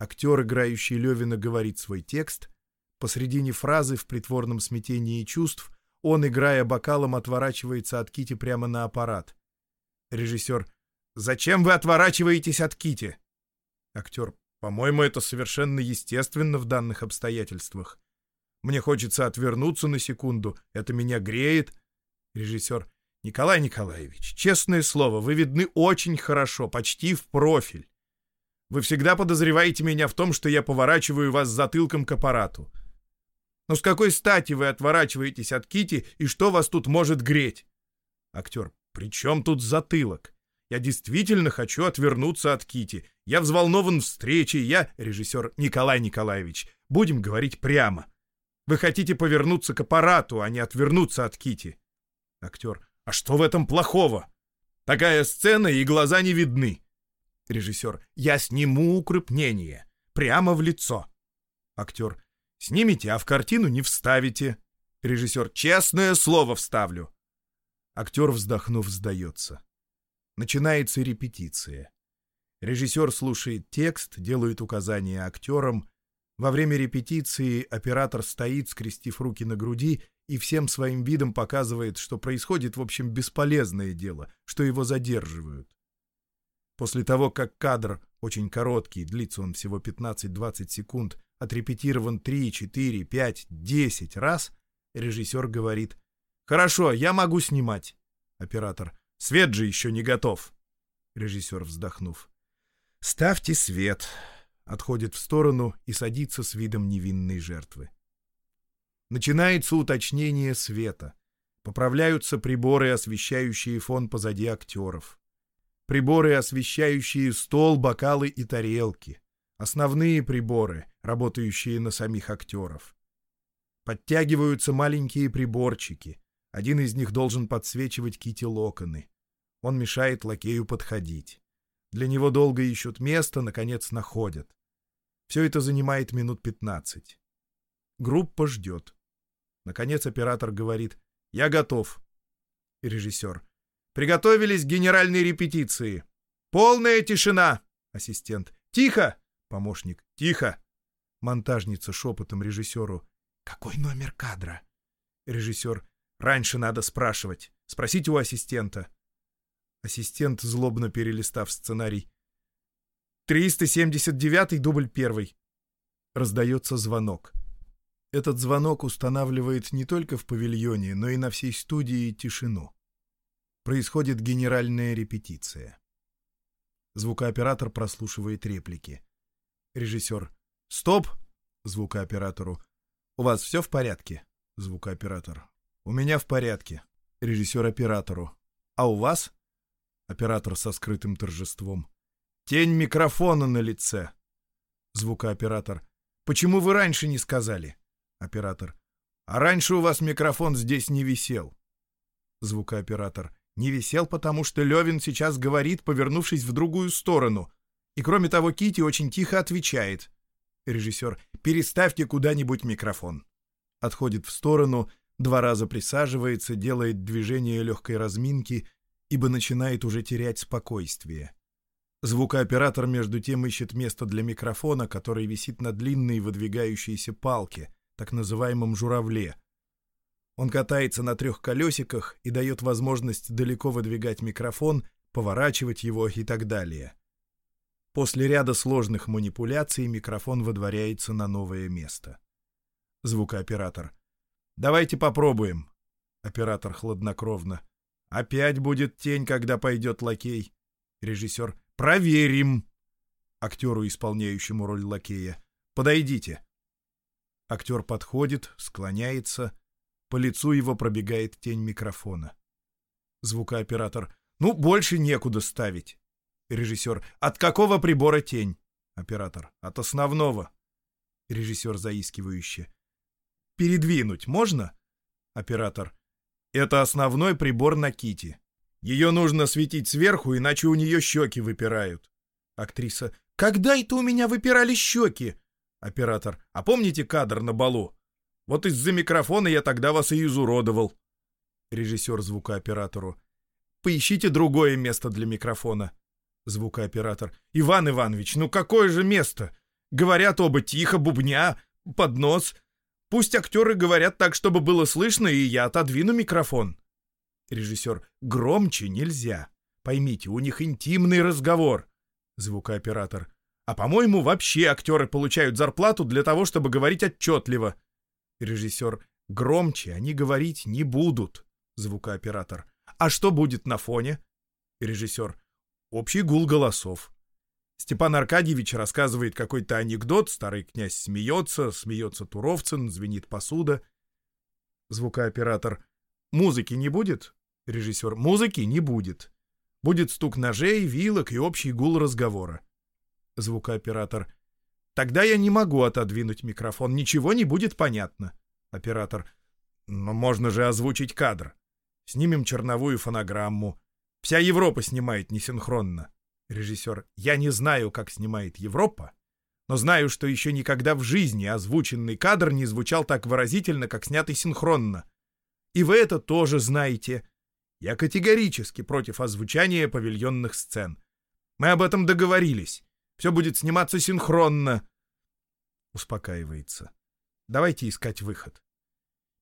Актер, играющий Левина, говорит свой текст. Посредине фразы в притворном смятении чувств он, играя бокалом, отворачивается от Кити прямо на аппарат. Режиссер «Зачем вы отворачиваетесь от Кити?» Актер «По-моему, это совершенно естественно в данных обстоятельствах. Мне хочется отвернуться на секунду, это меня греет». Режиссер «Николай Николаевич, честное слово, вы видны очень хорошо, почти в профиль. Вы всегда подозреваете меня в том, что я поворачиваю вас затылком к аппарату. Но с какой стати вы отворачиваетесь от Кити и что вас тут может греть? Актер. При чем тут затылок? Я действительно хочу отвернуться от Кити. Я взволнован встречей. Я, режиссер Николай Николаевич, будем говорить прямо. Вы хотите повернуться к аппарату, а не отвернуться от Кити. Актер. А что в этом плохого? Такая сцена, и глаза не видны. Режиссер. Я сниму укрупнение. Прямо в лицо. Актер. Снимите, а в картину не вставите. Режиссер. Честное слово вставлю. Актер, вздохнув, сдается. Начинается репетиция. Режиссер слушает текст, делает указания актерам. Во время репетиции оператор стоит, скрестив руки на груди, и всем своим видом показывает, что происходит, в общем, бесполезное дело, что его задерживают. После того, как кадр, очень короткий, длится он всего 15-20 секунд, отрепетирован 3, 4, 5, 10 раз, режиссер говорит «Хорошо, я могу снимать». Оператор «Свет же еще не готов». Режиссер, вздохнув «Ставьте свет». Отходит в сторону и садится с видом невинной жертвы. Начинается уточнение света. Поправляются приборы, освещающие фон позади актеров приборы, освещающие стол, бокалы и тарелки, основные приборы, работающие на самих актеров. Подтягиваются маленькие приборчики. Один из них должен подсвечивать Кити локоны. Он мешает лакею подходить. Для него долго ищут место, наконец находят. Все это занимает минут 15. Группа ждет. Наконец оператор говорит «Я готов». режиссер Приготовились к генеральной репетиции. Полная тишина. Ассистент. Тихо. Помощник. Тихо. Монтажница шепотом режиссеру. Какой номер кадра? Режиссер. Раньше надо спрашивать. Спросите у ассистента. Ассистент, злобно перелистав сценарий. 379 дубль первый. Раздается звонок. Этот звонок устанавливает не только в павильоне, но и на всей студии тишину. Происходит генеральная репетиция. Звукооператор прослушивает реплики. Режиссер. «Стоп!» Звукооператору. «У вас все в порядке?» Звукооператор. «У меня в порядке». Режиссер оператору. «А у вас?» Оператор со скрытым торжеством. «Тень микрофона на лице». Звукооператор. «Почему вы раньше не сказали?» Оператор. «А раньше у вас микрофон здесь не висел». Звукооператор. Не висел, потому что Левин сейчас говорит, повернувшись в другую сторону. И кроме того, Кити очень тихо отвечает. Режиссер, переставьте куда-нибудь микрофон. Отходит в сторону, два раза присаживается, делает движение легкой разминки, ибо начинает уже терять спокойствие. Звукооператор между тем ищет место для микрофона, который висит на длинной выдвигающейся палке, так называемом журавле — он катается на трех колесиках и дает возможность далеко выдвигать микрофон, поворачивать его и так далее. После ряда сложных манипуляций микрофон выдворяется на новое место. Звукооператор. «Давайте попробуем». Оператор хладнокровно. «Опять будет тень, когда пойдет лакей». Режиссер. «Проверим». Актеру, исполняющему роль лакея. «Подойдите». Актер подходит, склоняется — по лицу его пробегает тень микрофона. Звукооператор. «Ну, больше некуда ставить». Режиссер. «От какого прибора тень?» Оператор. «От основного». Режиссер заискивающе. «Передвинуть можно?» Оператор. «Это основной прибор на ките. Ее нужно светить сверху, иначе у нее щеки выпирают. Актриса. Когда это у меня выпирали щеки? Оператор. А помните кадр на балу? Вот из-за микрофона я тогда вас и изуродовал. Режиссер звукооператору. Поищите другое место для микрофона. Звукооператор. Иван Иванович, ну какое же место? Говорят оба тихо, бубня, под нос. Пусть актеры говорят так, чтобы было слышно, и я отодвину микрофон. Режиссер. Громче нельзя. Поймите, у них интимный разговор. Звукооператор. А по-моему, вообще актеры получают зарплату для того, чтобы говорить отчетливо. Режиссер. Громче они говорить не будут. Звукооператор. А что будет на фоне? Режиссер. Общий гул голосов. Степан Аркадьевич рассказывает какой-то анекдот, старый князь смеется, смеется Туровцин, звенит посуда. Звукооператор. Музыки не будет? Режиссер. Музыки не будет. Будет стук ножей, вилок и общий гул разговора. Звукооператор. Тогда я не могу отодвинуть микрофон, ничего не будет понятно. Оператор. Но можно же озвучить кадр. Снимем черновую фонограмму. Вся Европа снимает несинхронно. Режиссер. Я не знаю, как снимает Европа, но знаю, что еще никогда в жизни озвученный кадр не звучал так выразительно, как снятый синхронно. И вы это тоже знаете. Я категорически против озвучания павильонных сцен. Мы об этом договорились. Все будет сниматься синхронно. Успокаивается. Давайте искать выход.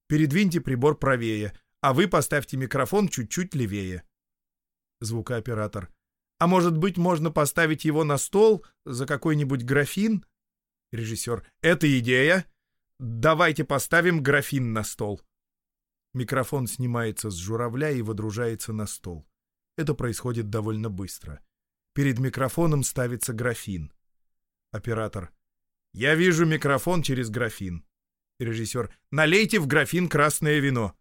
Передвиньте прибор правее, а вы поставьте микрофон чуть-чуть левее. Звукооператор. А может быть, можно поставить его на стол за какой-нибудь графин? Режиссер. Это идея. Давайте поставим графин на стол. Микрофон снимается с журавля и водружается на стол. Это происходит довольно быстро. Перед микрофоном ставится графин. Оператор. Я вижу микрофон через графин. Режиссер. Налейте в графин красное вино.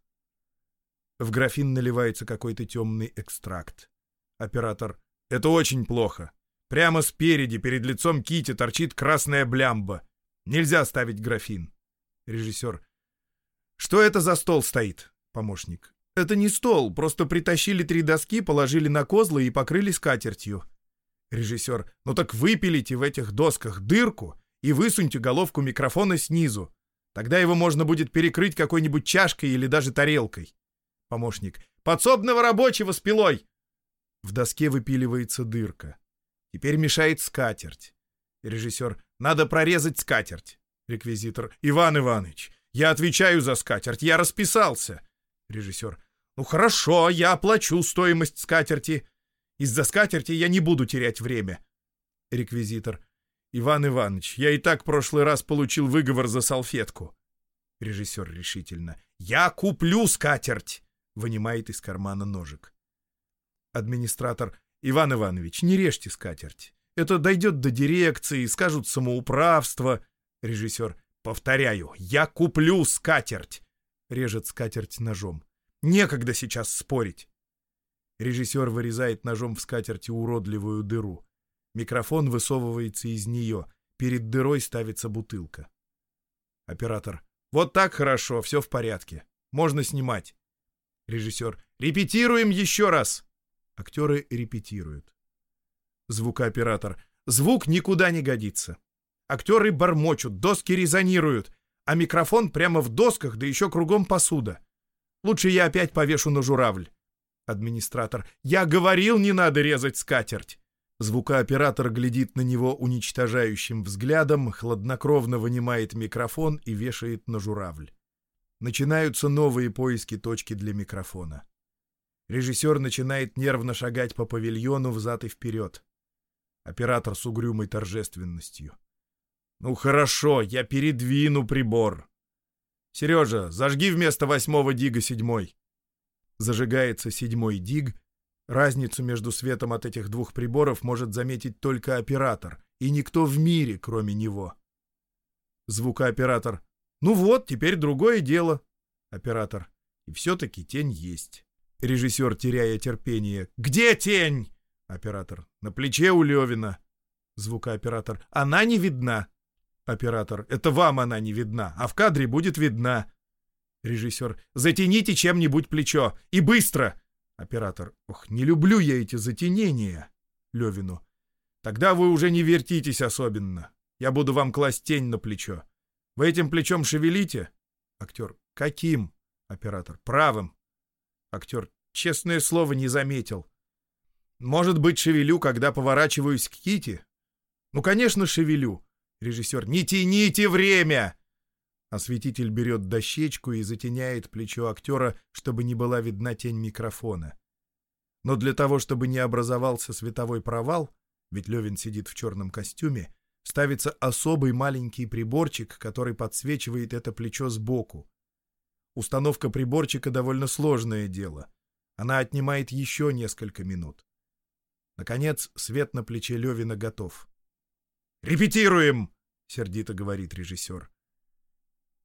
В графин наливается какой-то темный экстракт. Оператор. Это очень плохо. Прямо спереди, перед лицом Кити, торчит красная блямба. Нельзя ставить графин. Режиссер. Что это за стол стоит? Помощник. Это не стол, просто притащили три доски, положили на козлы и покрыли скатертью. Режиссер. Ну так выпилите в этих досках дырку и высуньте головку микрофона снизу. Тогда его можно будет перекрыть какой-нибудь чашкой или даже тарелкой. Помощник. «Подсобного рабочего с пилой!» В доске выпиливается дырка. Теперь мешает скатерть. Режиссер. «Надо прорезать скатерть». Реквизитор. «Иван Иванович, я отвечаю за скатерть, я расписался». Режиссер. «Ну хорошо, я оплачу стоимость скатерти. Из-за скатерти я не буду терять время». Реквизитор. «Иван Иванович, я и так прошлый раз получил выговор за салфетку». Режиссер решительно. «Я куплю скатерть!» Вынимает из кармана ножик. Администратор. Иван Иванович, не режьте скатерть. Это дойдет до дирекции, скажут самоуправство. Режиссер. Повторяю, я куплю скатерть. Режет скатерть ножом. Некогда сейчас спорить. Режиссер вырезает ножом в скатерти уродливую дыру. Микрофон высовывается из нее. Перед дырой ставится бутылка. Оператор. Вот так хорошо, все в порядке. Можно снимать. Режиссер. «Репетируем еще раз!» Актеры репетируют. Звукооператор. «Звук никуда не годится. Актеры бормочут, доски резонируют, а микрофон прямо в досках, да еще кругом посуда. Лучше я опять повешу на журавль». Администратор. «Я говорил, не надо резать скатерть!» Звукооператор глядит на него уничтожающим взглядом, хладнокровно вынимает микрофон и вешает на журавль. Начинаются новые поиски точки для микрофона. Режиссер начинает нервно шагать по павильону взад и вперед. Оператор с угрюмой торжественностью. «Ну хорошо, я передвину прибор. Сережа, зажги вместо восьмого дига седьмой». Зажигается седьмой диг. Разницу между светом от этих двух приборов может заметить только оператор, и никто в мире, кроме него. Звукооператор ну вот, теперь другое дело. Оператор. И все-таки тень есть. Режиссер, теряя терпение. Где тень? Оператор. На плече у Левина. Звукооператор. Она не видна. Оператор. Это вам она не видна, а в кадре будет видна. Режиссер. Затяните чем-нибудь плечо. И быстро. Оператор. Ох, не люблю я эти затенения. Левину. Тогда вы уже не вертитесь особенно. Я буду вам класть тень на плечо. Вы этим плечом шевелите? Актер. Каким? Оператор. Правым. Актер. Честное слово, не заметил. Может быть, шевелю, когда поворачиваюсь к Кити? Ну, конечно, шевелю. Режиссер. Не тяните время! Осветитель берет дощечку и затеняет плечо актера, чтобы не была видна тень микрофона. Но для того, чтобы не образовался световой провал, ведь Левин сидит в черном костюме, ставится особый маленький приборчик, который подсвечивает это плечо сбоку. Установка приборчика довольно сложное дело. Она отнимает еще несколько минут. Наконец, свет на плече Левина готов. «Репетируем!» — сердито говорит режиссер.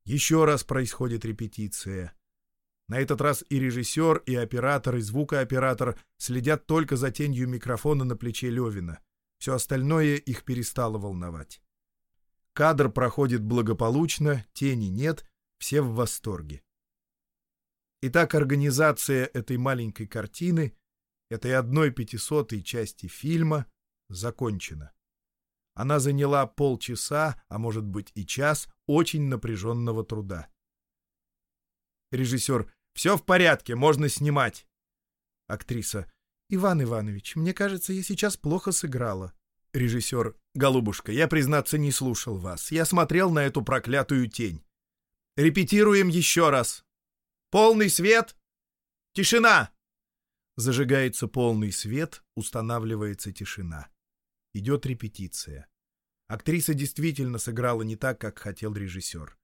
Еще раз происходит репетиция. На этот раз и режиссер, и оператор, и звукооператор следят только за тенью микрофона на плече Левина. Все остальное их перестало волновать. Кадр проходит благополучно, тени нет, все в восторге. Итак, организация этой маленькой картины, этой одной пятисотой части фильма, закончена. Она заняла полчаса, а может быть и час, очень напряженного труда. Режиссер. «Все в порядке, можно снимать». Актриса. «Иван Иванович, мне кажется, я сейчас плохо сыграла». Режиссер. «Голубушка, я, признаться, не слушал вас. Я смотрел на эту проклятую тень. Репетируем еще раз. Полный свет. Тишина!» Зажигается полный свет, устанавливается тишина. Идет репетиция. Актриса действительно сыграла не так, как хотел режиссер.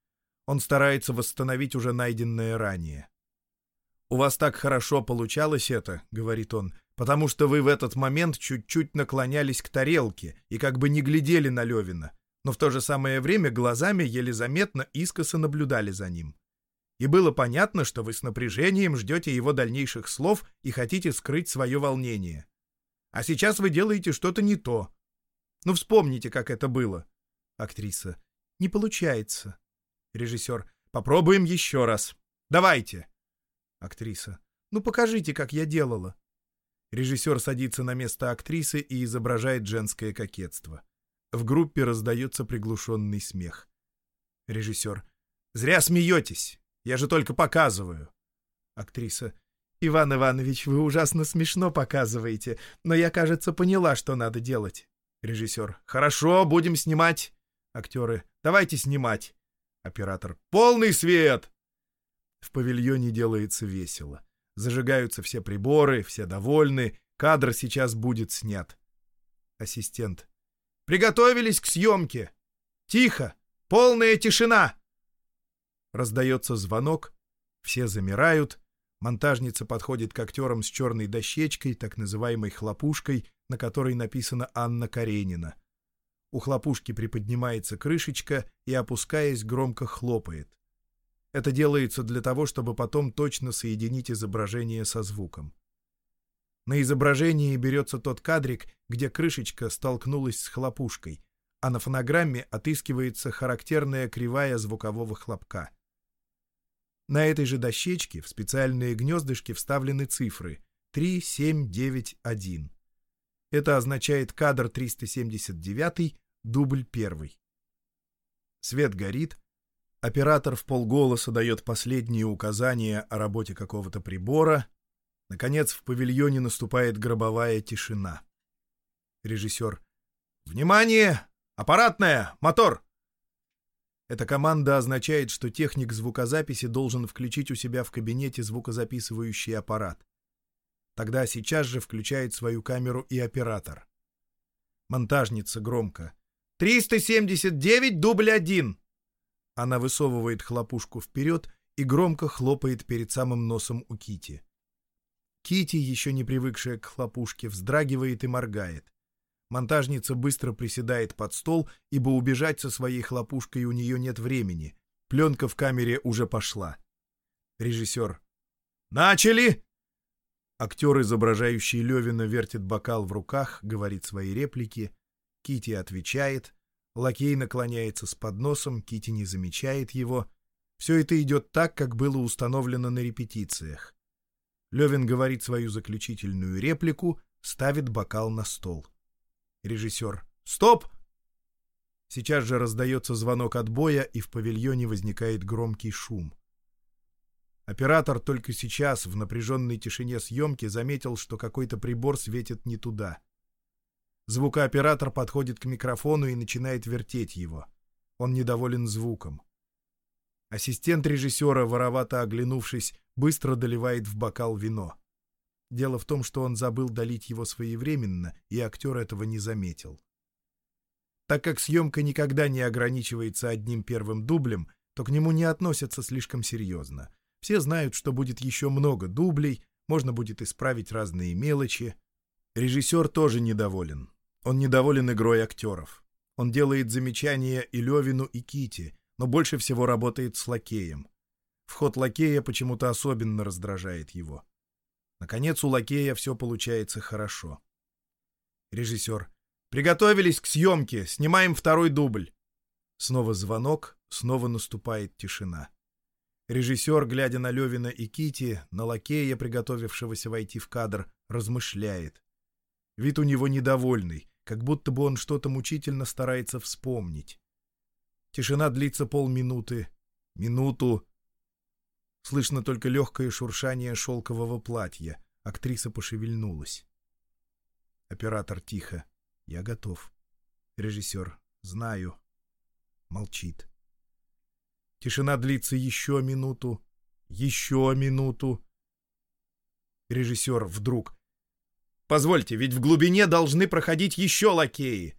Он старается восстановить уже найденное ранее. «У вас так хорошо получалось это», — говорит он, «потому что вы в этот момент чуть-чуть наклонялись к тарелке и как бы не глядели на Левина, но в то же самое время глазами еле заметно искоса наблюдали за ним. И было понятно, что вы с напряжением ждете его дальнейших слов и хотите скрыть свое волнение. А сейчас вы делаете что-то не то, ну, вспомните, как это было. Актриса. Не получается. Режиссер. Попробуем еще раз. Давайте. Актриса. Ну, покажите, как я делала. Режиссер садится на место актрисы и изображает женское кокетство. В группе раздается приглушенный смех. Режиссер. «Зря смеетесь! Я же только показываю!» Актриса. «Иван Иванович, вы ужасно смешно показываете, но я, кажется, поняла, что надо делать. Режиссер. Хорошо, будем снимать. Актеры. Давайте снимать. Оператор. Полный свет! В павильоне делается весело. Зажигаются все приборы, все довольны. Кадр сейчас будет снят. Ассистент. Приготовились к съемке. Тихо. Полная тишина. Раздается звонок. Все замирают. Монтажница подходит к актерам с черной дощечкой, так называемой хлопушкой, на которой написано «Анна Каренина». У хлопушки приподнимается крышечка и, опускаясь, громко хлопает. Это делается для того, чтобы потом точно соединить изображение со звуком. На изображении берется тот кадрик, где крышечка столкнулась с хлопушкой, а на фонограмме отыскивается характерная кривая звукового хлопка. На этой же дощечке в специальные гнездышки вставлены цифры 3, 7, 9, 1. Это означает кадр 379, дубль 1. Свет горит. Оператор в полголоса дает последние указания о работе какого-то прибора. Наконец в павильоне наступает гробовая тишина. Режиссер. «Внимание! Аппаратная! Мотор!» Эта команда означает, что техник звукозаписи должен включить у себя в кабинете звукозаписывающий аппарат. Тогда сейчас же включает свою камеру и оператор. Монтажница громко. «379, дубль один!» Она высовывает хлопушку вперед и громко хлопает перед самым носом у Кити. Кити, еще не привыкшая к хлопушке, вздрагивает и моргает. Монтажница быстро приседает под стол, ибо убежать со своей хлопушкой у нее нет времени. Пленка в камере уже пошла. Режиссер. «Начали!» Актер, изображающий Левина, вертит бокал в руках, говорит свои реплики. Кити отвечает. Лакей наклоняется с подносом, Кити не замечает его. Все это идет так, как было установлено на репетициях. Левин говорит свою заключительную реплику, ставит бокал на стол. Режиссер «Стоп!» Сейчас же раздается звонок отбоя, и в павильоне возникает громкий шум. Оператор только сейчас, в напряженной тишине съемки, заметил, что какой-то прибор светит не туда. Звукооператор подходит к микрофону и начинает вертеть его. Он недоволен звуком. Ассистент режиссера, воровато оглянувшись, быстро доливает в бокал вино. Дело в том, что он забыл долить его своевременно, и актер этого не заметил. Так как съемка никогда не ограничивается одним первым дублем, то к нему не относятся слишком серьезно. Все знают, что будет еще много дублей, можно будет исправить разные мелочи. Режиссер тоже недоволен. Он недоволен игрой актеров. Он делает замечания и Левину, и Кити, но больше всего работает с лакеем. Вход лакея почему-то особенно раздражает его. Наконец, у лакея все получается хорошо. Режиссер. «Приготовились к съемке! Снимаем второй дубль!» Снова звонок, снова наступает тишина. Режиссер, глядя на Левина и Кити, на лакея, приготовившегося войти в кадр, размышляет. Вид у него недовольный, как будто бы он что-то мучительно старается вспомнить. Тишина длится полминуты, минуту. Слышно только легкое шуршание шелкового платья. Актриса пошевельнулась. Оператор тихо. Я готов. Режиссер. Знаю. Молчит. Тишина длится еще минуту. Еще минуту. Режиссер вдруг. Позвольте, ведь в глубине должны проходить еще лакеи.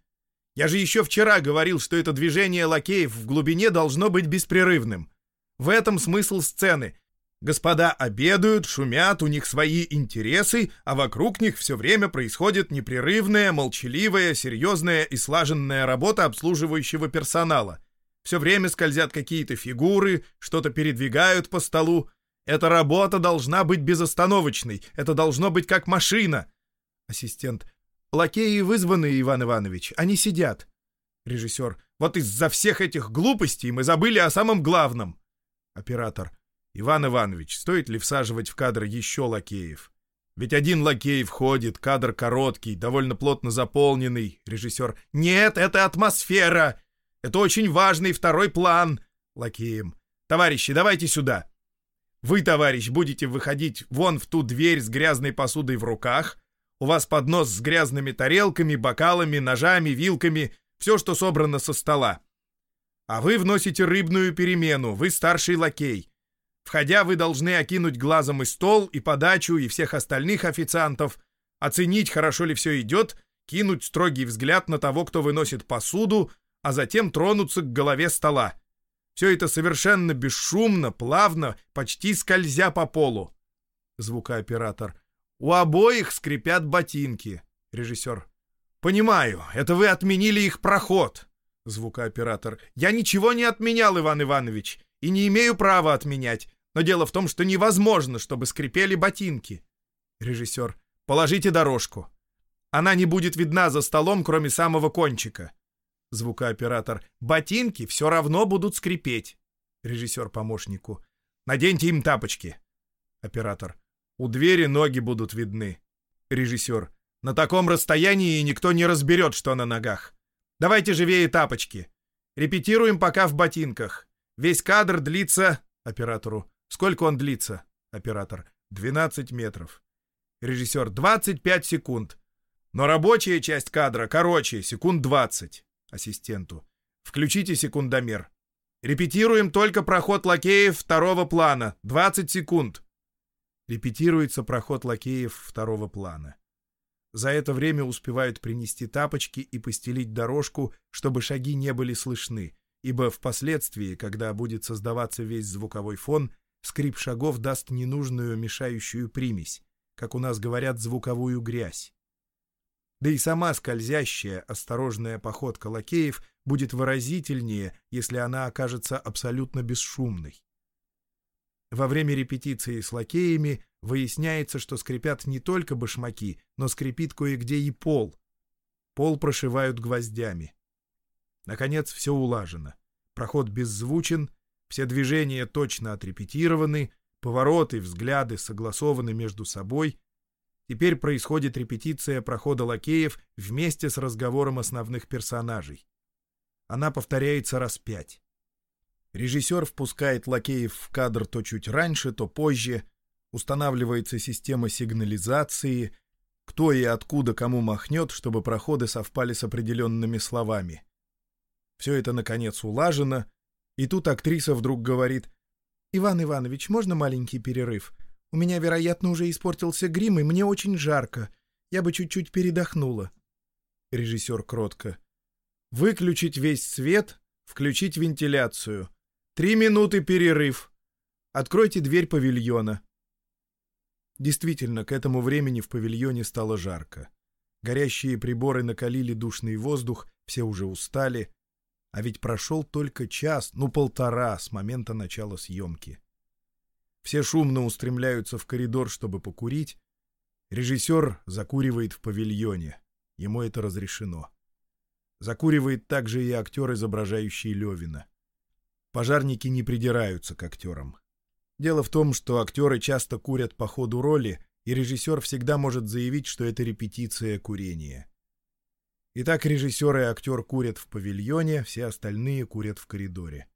Я же еще вчера говорил, что это движение лакеев в глубине должно быть беспрерывным. В этом смысл сцены. Господа обедают, шумят, у них свои интересы, а вокруг них все время происходит непрерывная, молчаливая, серьезная и слаженная работа обслуживающего персонала. Все время скользят какие-то фигуры, что-то передвигают по столу. Эта работа должна быть безостановочной, это должно быть как машина. Ассистент. Лакеи вызваны, Иван Иванович, они сидят. Режиссер. Вот из-за всех этих глупостей мы забыли о самом главном. Оператор. Иван Иванович, стоит ли всаживать в кадр еще лакеев? Ведь один лакей входит, кадр короткий, довольно плотно заполненный. Режиссер. Нет, это атмосфера. Это очень важный второй план. Лакеем. Товарищи, давайте сюда. Вы, товарищ, будете выходить вон в ту дверь с грязной посудой в руках, у вас поднос с грязными тарелками, бокалами, ножами, вилками, все, что собрано со стола. А вы вносите рыбную перемену, вы старший лакей. Входя, вы должны окинуть глазом и стол, и подачу, и всех остальных официантов, оценить, хорошо ли все идет, кинуть строгий взгляд на того, кто выносит посуду, а затем тронуться к голове стола. Все это совершенно бесшумно, плавно, почти скользя по полу. Звукооператор. У обоих скрипят ботинки. Режиссер. Понимаю, это вы отменили их проход. Звукооператор. Я ничего не отменял, Иван Иванович, и не имею права отменять. Но дело в том, что невозможно, чтобы скрипели ботинки. Режиссер. Положите дорожку. Она не будет видна за столом, кроме самого кончика. Звукооператор. Ботинки все равно будут скрипеть. Режиссер помощнику. Наденьте им тапочки. Оператор. У двери ноги будут видны. Режиссер. На таком расстоянии никто не разберет, что на ногах. Давайте живее тапочки. Репетируем пока в ботинках. Весь кадр длится... Оператору. Сколько он длится? Оператор. 12 метров. Режиссер. 25 секунд. Но рабочая часть кадра короче, секунд 20. Ассистенту. Включите секундомер. Репетируем только проход лакеев второго плана. 20 секунд. Репетируется проход лакеев второго плана. За это время успевают принести тапочки и постелить дорожку, чтобы шаги не были слышны, ибо впоследствии, когда будет создаваться весь звуковой фон, скрип шагов даст ненужную мешающую примесь, как у нас говорят, звуковую грязь. Да и сама скользящая, осторожная походка лакеев будет выразительнее, если она окажется абсолютно бесшумной. Во время репетиции с лакеями выясняется, что скрипят не только башмаки, но скрипит кое-где и пол. Пол прошивают гвоздями. Наконец, все улажено. Проход беззвучен, все движения точно отрепетированы, Повороты, взгляды согласованы между собой. Теперь происходит репетиция прохода лакеев вместе с разговором основных персонажей. Она повторяется раз пять. Режиссер впускает лакеев в кадр то чуть раньше, то позже. Устанавливается система сигнализации, кто и откуда кому махнет, чтобы проходы совпали с определенными словами. Все это, наконец, улажено, и тут актриса вдруг говорит «Иван Иванович, можно маленький перерыв? У меня, вероятно, уже испортился грим, и мне очень жарко. Я бы чуть-чуть передохнула». Режиссер кротко. «Выключить весь свет, включить вентиляцию. Три минуты перерыв. Откройте дверь павильона». Действительно, к этому времени в павильоне стало жарко. Горящие приборы накалили душный воздух, все уже устали, а ведь прошел только час, ну полтора с момента начала съемки. Все шумно устремляются в коридор, чтобы покурить. Режиссер закуривает в павильоне. Ему это разрешено. Закуривает также и актер, изображающий Левина. Пожарники не придираются к актерам. Дело в том, что актеры часто курят по ходу роли, и режиссер всегда может заявить, что это репетиция курения. Итак, режиссер и актер курят в павильоне, все остальные курят в коридоре.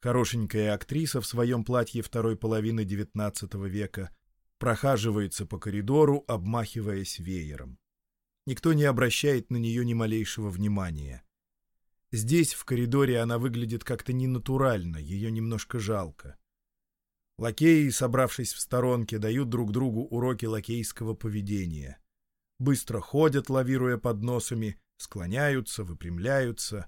Хорошенькая актриса в своем платье второй половины XIX века прохаживается по коридору, обмахиваясь веером. Никто не обращает на нее ни малейшего внимания. Здесь, в коридоре, она выглядит как-то ненатурально, ее немножко жалко. Лакеи, собравшись в сторонке, дают друг другу уроки лакейского поведения быстро ходят, лавируя под носами, склоняются, выпрямляются.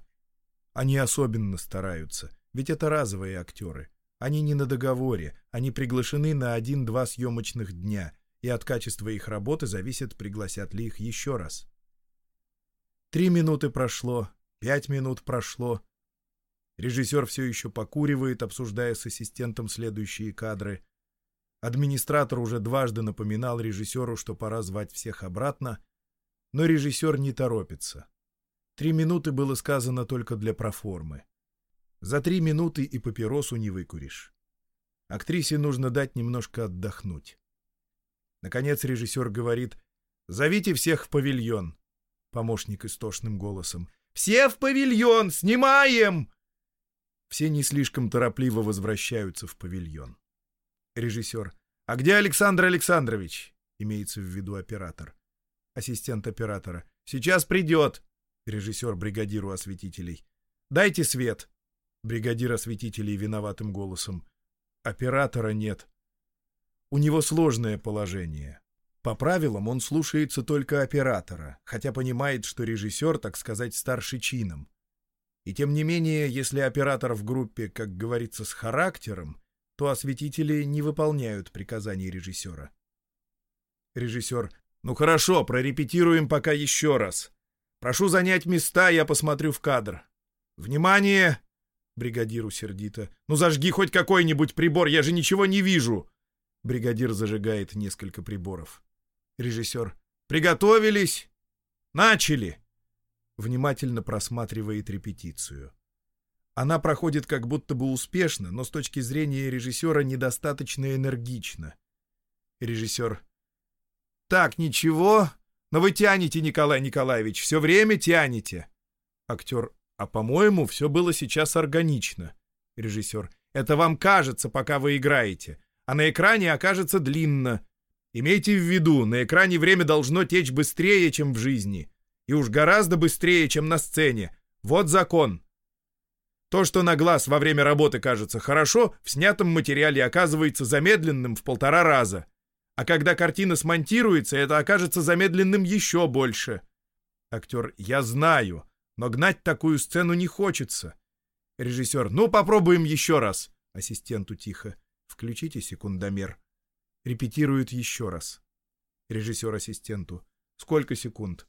Они особенно стараются, ведь это разовые актеры. Они не на договоре, они приглашены на один-два съемочных дня, и от качества их работы зависит, пригласят ли их еще раз. Три минуты прошло, пять минут прошло. Режиссер все еще покуривает, обсуждая с ассистентом следующие кадры. Администратор уже дважды напоминал режиссеру, что пора звать всех обратно, но режиссер не торопится. Три минуты было сказано только для проформы. За три минуты и папиросу не выкуришь. Актрисе нужно дать немножко отдохнуть. Наконец режиссер говорит «Зовите всех в павильон». Помощник истошным голосом «Все в павильон! Снимаем!» Все не слишком торопливо возвращаются в павильон. Режиссер. «А где Александр Александрович?» Имеется в виду оператор. Ассистент оператора. «Сейчас придет!» Режиссер бригадиру осветителей. «Дайте свет!» Бригадир осветителей виноватым голосом. «Оператора нет. У него сложное положение. По правилам он слушается только оператора, хотя понимает, что режиссер, так сказать, старше чином. И тем не менее, если оператор в группе, как говорится, с характером, то осветители не выполняют приказаний режиссера. Режиссер. «Ну хорошо, прорепетируем пока еще раз. Прошу занять места, я посмотрю в кадр. Внимание!» Бригадиру сердито. «Ну зажги хоть какой-нибудь прибор, я же ничего не вижу!» Бригадир зажигает несколько приборов. Режиссер. «Приготовились! Начали!» Внимательно просматривает репетицию. Она проходит как будто бы успешно, но с точки зрения режиссера недостаточно энергично. Режиссер. «Так, ничего, но вы тянете, Николай Николаевич, все время тянете». Актер. «А по-моему, все было сейчас органично». Режиссер. «Это вам кажется, пока вы играете, а на экране окажется длинно. Имейте в виду, на экране время должно течь быстрее, чем в жизни. И уж гораздо быстрее, чем на сцене. Вот закон». То, что на глаз во время работы кажется хорошо, в снятом материале оказывается замедленным в полтора раза. А когда картина смонтируется, это окажется замедленным еще больше. Актер «Я знаю, но гнать такую сцену не хочется». Режиссер «Ну, попробуем еще раз». Ассистенту тихо. «Включите секундомер». Репетируют еще раз. Режиссер ассистенту. «Сколько секунд?»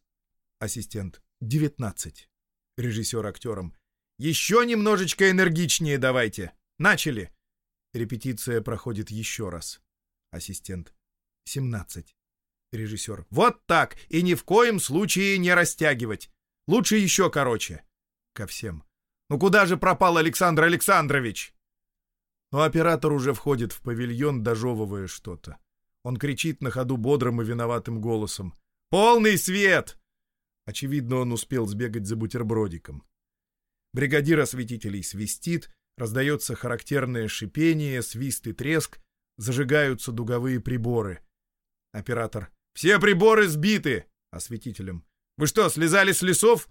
Ассистент. «Девятнадцать». Режиссер актерам. Еще немножечко энергичнее давайте. Начали. Репетиция проходит еще раз. Ассистент. 17. Режиссер. Вот так. И ни в коем случае не растягивать. Лучше еще короче. Ко всем. Ну куда же пропал Александр Александрович? Но оператор уже входит в павильон, дожевывая что-то. Он кричит на ходу бодрым и виноватым голосом. «Полный свет!» Очевидно, он успел сбегать за бутербродиком. Бригадир осветителей свистит, раздается характерное шипение, свист и треск, зажигаются дуговые приборы. Оператор. «Все приборы сбиты!» Осветителем. «Вы что, слезали с лесов?»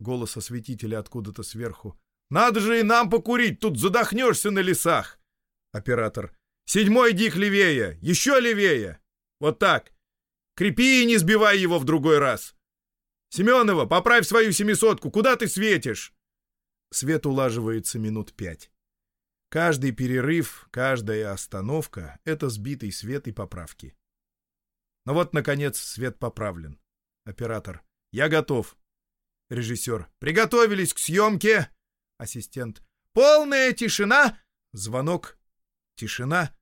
Голос осветителя откуда-то сверху. «Надо же и нам покурить, тут задохнешься на лесах!» Оператор. «Седьмой дик левее! Еще левее! Вот так! Крепи и не сбивай его в другой раз! Семенова, поправь свою семисотку! Куда ты светишь?» Свет улаживается минут пять. Каждый перерыв, каждая остановка — это сбитый свет и поправки. Но вот, наконец, свет поправлен. Оператор. «Я готов». Режиссер. «Приготовились к съемке!» Ассистент. «Полная тишина!» Звонок. Тишина.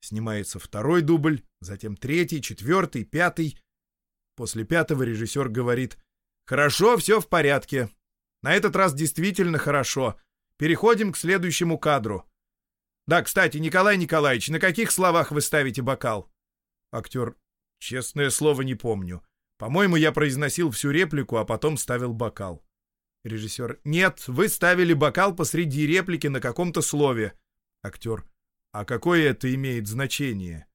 Снимается второй дубль, затем третий, четвертый, пятый. После пятого режиссер говорит «Хорошо, все в порядке. На этот раз действительно хорошо. Переходим к следующему кадру. Да, кстати, Николай Николаевич, на каких словах вы ставите бокал?» Актер «Честное слово, не помню. По-моему, я произносил всю реплику, а потом ставил бокал». Режиссер. «Нет, вы ставили бокал посреди реплики на каком-то слове». Актер. «А какое это имеет значение?»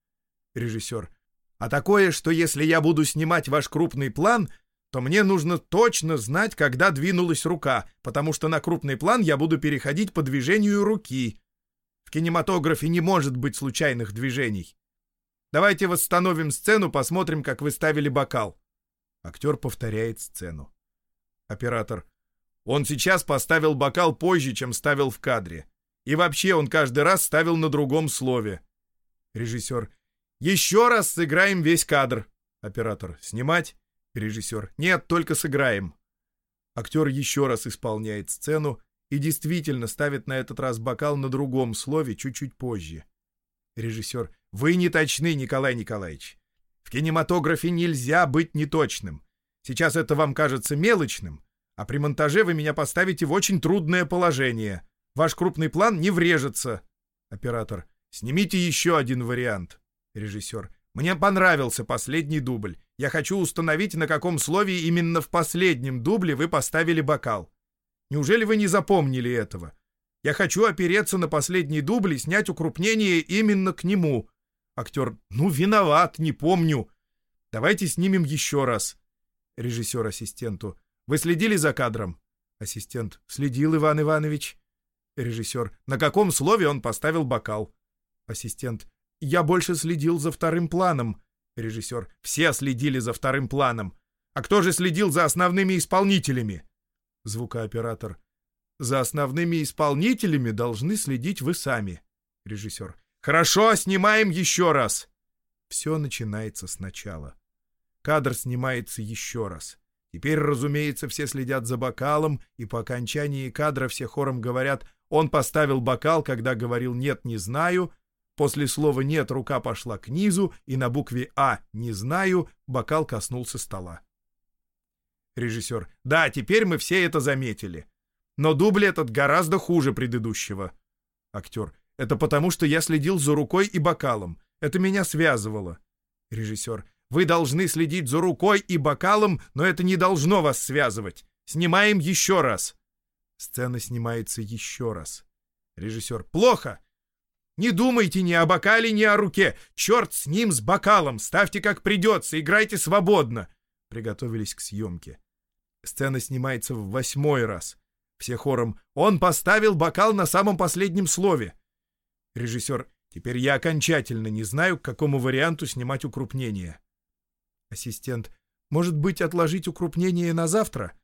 Режиссер. «А такое, что если я буду снимать ваш крупный план, то мне нужно точно знать, когда двинулась рука, потому что на крупный план я буду переходить по движению руки. В кинематографе не может быть случайных движений. Давайте восстановим сцену, посмотрим, как вы ставили бокал». Актер повторяет сцену. Оператор. Он сейчас поставил бокал позже, чем ставил в кадре. И вообще он каждый раз ставил на другом слове. Режиссер. Еще раз сыграем весь кадр. Оператор. Снимать? Режиссер. Нет, только сыграем. Актер еще раз исполняет сцену и действительно ставит на этот раз бокал на другом слове чуть-чуть позже. Режиссер. Вы не точны, Николай Николаевич. В кинематографе нельзя быть неточным. Сейчас это вам кажется мелочным, а при монтаже вы меня поставите в очень трудное положение. Ваш крупный план не врежется. Оператор. Снимите еще один вариант. Режиссер. Мне понравился последний дубль. Я хочу установить, на каком слове именно в последнем дубле вы поставили бокал. Неужели вы не запомнили этого? Я хочу опереться на последний дубль и снять укрупнение именно к нему. Актер. Ну, виноват, не помню. Давайте снимем еще раз. Режиссер ассистенту. Вы следили за кадром? Ассистент. Следил, Иван Иванович. Режиссер. На каком слове он поставил бокал? Ассистент. Я больше следил за вторым планом. Режиссер. Все следили за вторым планом. А кто же следил за основными исполнителями? Звукооператор. За основными исполнителями должны следить вы сами. Режиссер. Хорошо, снимаем еще раз. Все начинается сначала. Кадр снимается еще раз. Теперь, разумеется, все следят за бокалом, и по окончании кадра все хором говорят «Он поставил бокал, когда говорил «нет, не знаю», После слова «нет» рука пошла к низу, и на букве «А» «не знаю» бокал коснулся стола. Режиссер. Да, теперь мы все это заметили. Но дубль этот гораздо хуже предыдущего. Актер. Это потому, что я следил за рукой и бокалом. Это меня связывало. Режиссер. Вы должны следить за рукой и бокалом, но это не должно вас связывать. Снимаем еще раз. Сцена снимается еще раз. Режиссер. Плохо. Не думайте ни о бокале, ни о руке. Черт с ним, с бокалом. Ставьте как придется, играйте свободно. Приготовились к съемке. Сцена снимается в восьмой раз. Все хором «Он поставил бокал на самом последнем слове». Режиссер «Теперь я окончательно не знаю, к какому варианту снимать укрупнение». Ассистент. Может быть, отложить укрупнение на завтра?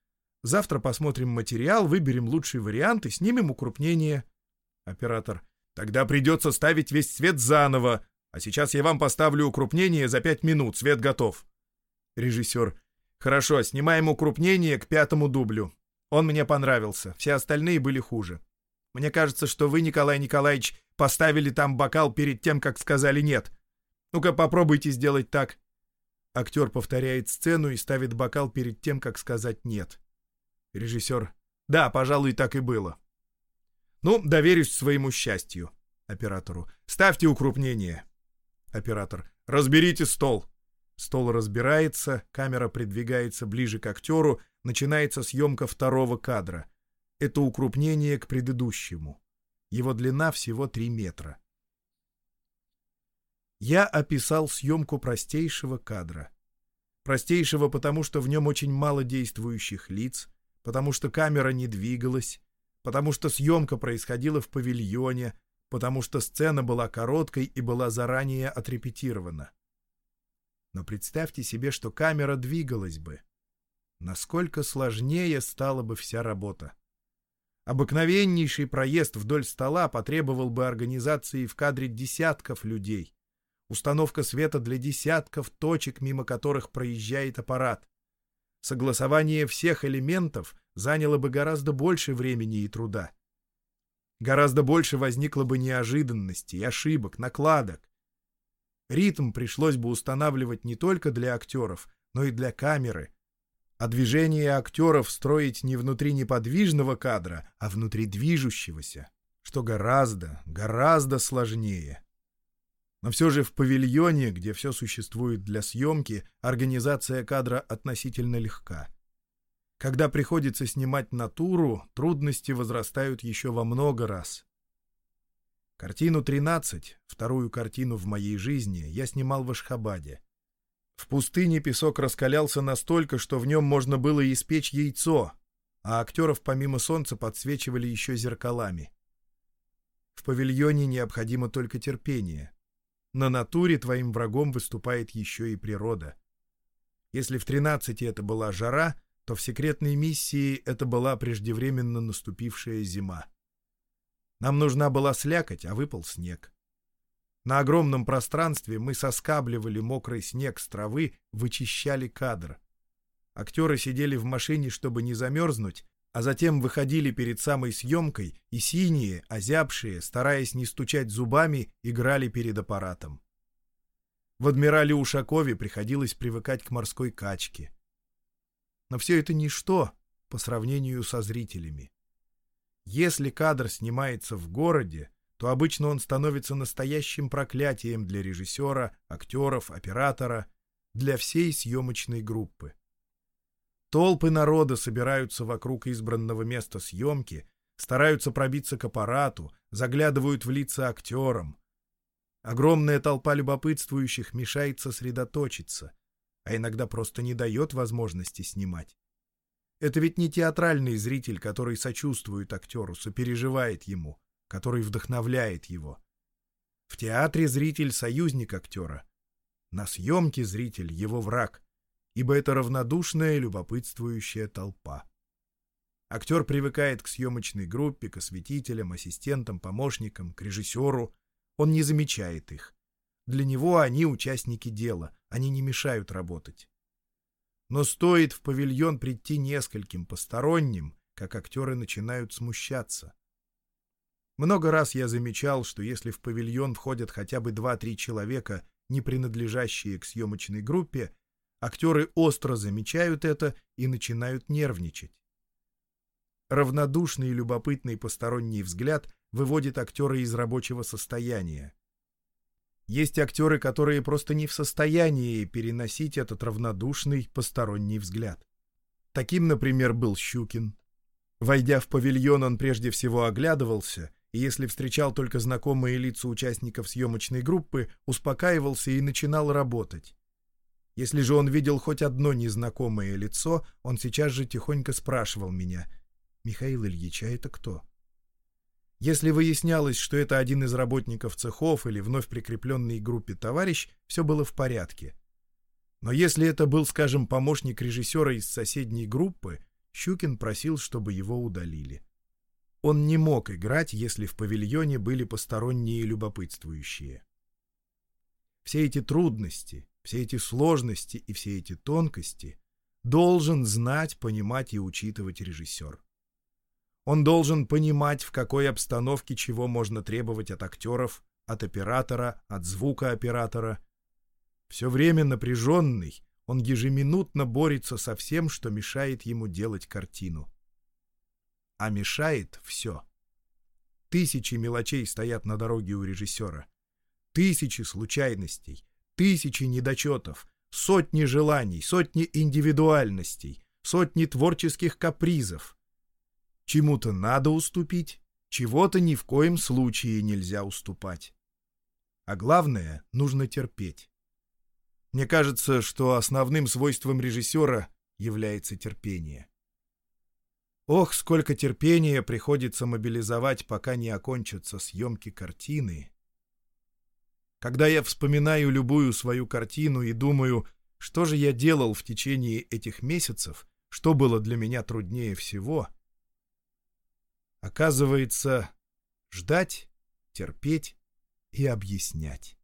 Завтра посмотрим материал, выберем лучший вариант и снимем укрупнение. Оператор. Тогда придется ставить весь цвет заново. А сейчас я вам поставлю укрупнение за пять минут. Свет готов. Режиссер. Хорошо, снимаем укрупнение к пятому дублю. Он мне понравился. Все остальные были хуже. Мне кажется, что вы, Николай Николаевич, поставили там бокал перед тем, как сказали «нет». Ну-ка, попробуйте сделать так. Актер повторяет сцену и ставит бокал перед тем, как сказать «нет». Режиссер. Да, пожалуй, так и было. Ну, доверюсь своему счастью. Оператору. «Ставьте укрупнение!» Оператор. «Разберите стол!» Стол разбирается, камера придвигается ближе к актеру, начинается съемка второго кадра. Это укрупнение к предыдущему. Его длина всего 3 метра. Я описал съемку простейшего кадра. Простейшего потому, что в нем очень мало действующих лиц, потому что камера не двигалась, потому что съемка происходила в павильоне, потому что сцена была короткой и была заранее отрепетирована. Но представьте себе, что камера двигалась бы. Насколько сложнее стала бы вся работа. Обыкновеннейший проезд вдоль стола потребовал бы организации в кадре десятков людей, установка света для десятков точек, мимо которых проезжает аппарат. Согласование всех элементов заняло бы гораздо больше времени и труда. Гораздо больше возникло бы неожиданностей, ошибок, накладок. Ритм пришлось бы устанавливать не только для актеров, но и для камеры. А движение актеров строить не внутри неподвижного кадра, а внутри движущегося, что гораздо, гораздо сложнее. Но все же в павильоне, где все существует для съемки, организация кадра относительно легка. Когда приходится снимать натуру, трудности возрастают еще во много раз. Картину «13», вторую картину в моей жизни, я снимал в Ашхабаде. В пустыне песок раскалялся настолько, что в нем можно было испечь яйцо, а актеров помимо солнца подсвечивали еще зеркалами. В павильоне необходимо только терпение. На натуре твоим врагом выступает еще и природа. Если в тринадцати это была жара, то в секретной миссии это была преждевременно наступившая зима. Нам нужна была слякоть, а выпал снег. На огромном пространстве мы соскабливали мокрый снег с травы, вычищали кадр. Актеры сидели в машине, чтобы не замерзнуть, а затем выходили перед самой съемкой и синие, озябшие, стараясь не стучать зубами, играли перед аппаратом. В «Адмирале Ушакове» приходилось привыкать к морской качке. Но все это ничто по сравнению со зрителями. Если кадр снимается в городе, то обычно он становится настоящим проклятием для режиссера, актеров, оператора, для всей съемочной группы. Толпы народа собираются вокруг избранного места съемки, стараются пробиться к аппарату, заглядывают в лица актерам. Огромная толпа любопытствующих мешает сосредоточиться, а иногда просто не дает возможности снимать. Это ведь не театральный зритель, который сочувствует актеру, сопереживает ему, который вдохновляет его. В театре зритель — союзник актера. На съемке зритель — его враг ибо это равнодушная, любопытствующая толпа. Актер привыкает к съемочной группе, к осветителям, ассистентам, помощникам, к режиссеру. Он не замечает их. Для него они участники дела, они не мешают работать. Но стоит в павильон прийти нескольким посторонним, как актеры начинают смущаться. Много раз я замечал, что если в павильон входят хотя бы два-три человека, не принадлежащие к съемочной группе, Актеры остро замечают это и начинают нервничать. Равнодушный и любопытный посторонний взгляд выводит актера из рабочего состояния. Есть актеры, которые просто не в состоянии переносить этот равнодушный посторонний взгляд. Таким, например, был Щукин. Войдя в павильон, он прежде всего оглядывался, и если встречал только знакомые лица участников съемочной группы, успокаивался и начинал работать. Если же он видел хоть одно незнакомое лицо, он сейчас же тихонько спрашивал меня, «Михаил Ильич, а это кто?» Если выяснялось, что это один из работников цехов или вновь прикрепленный к группе товарищ, все было в порядке. Но если это был, скажем, помощник режиссера из соседней группы, Щукин просил, чтобы его удалили. Он не мог играть, если в павильоне были посторонние любопытствующие. Все эти трудности, все эти сложности и все эти тонкости должен знать, понимать и учитывать режиссер. Он должен понимать, в какой обстановке чего можно требовать от актеров, от оператора, от звукооператора. Все время напряженный, он ежеминутно борется со всем, что мешает ему делать картину. А мешает все. Тысячи мелочей стоят на дороге у режиссера. Тысячи случайностей, тысячи недочетов, сотни желаний, сотни индивидуальностей, сотни творческих капризов. Чему-то надо уступить, чего-то ни в коем случае нельзя уступать. А главное, нужно терпеть. Мне кажется, что основным свойством режиссера является терпение. Ох, сколько терпения приходится мобилизовать, пока не окончатся съемки картины. Когда я вспоминаю любую свою картину и думаю, что же я делал в течение этих месяцев, что было для меня труднее всего, оказывается, ждать, терпеть и объяснять.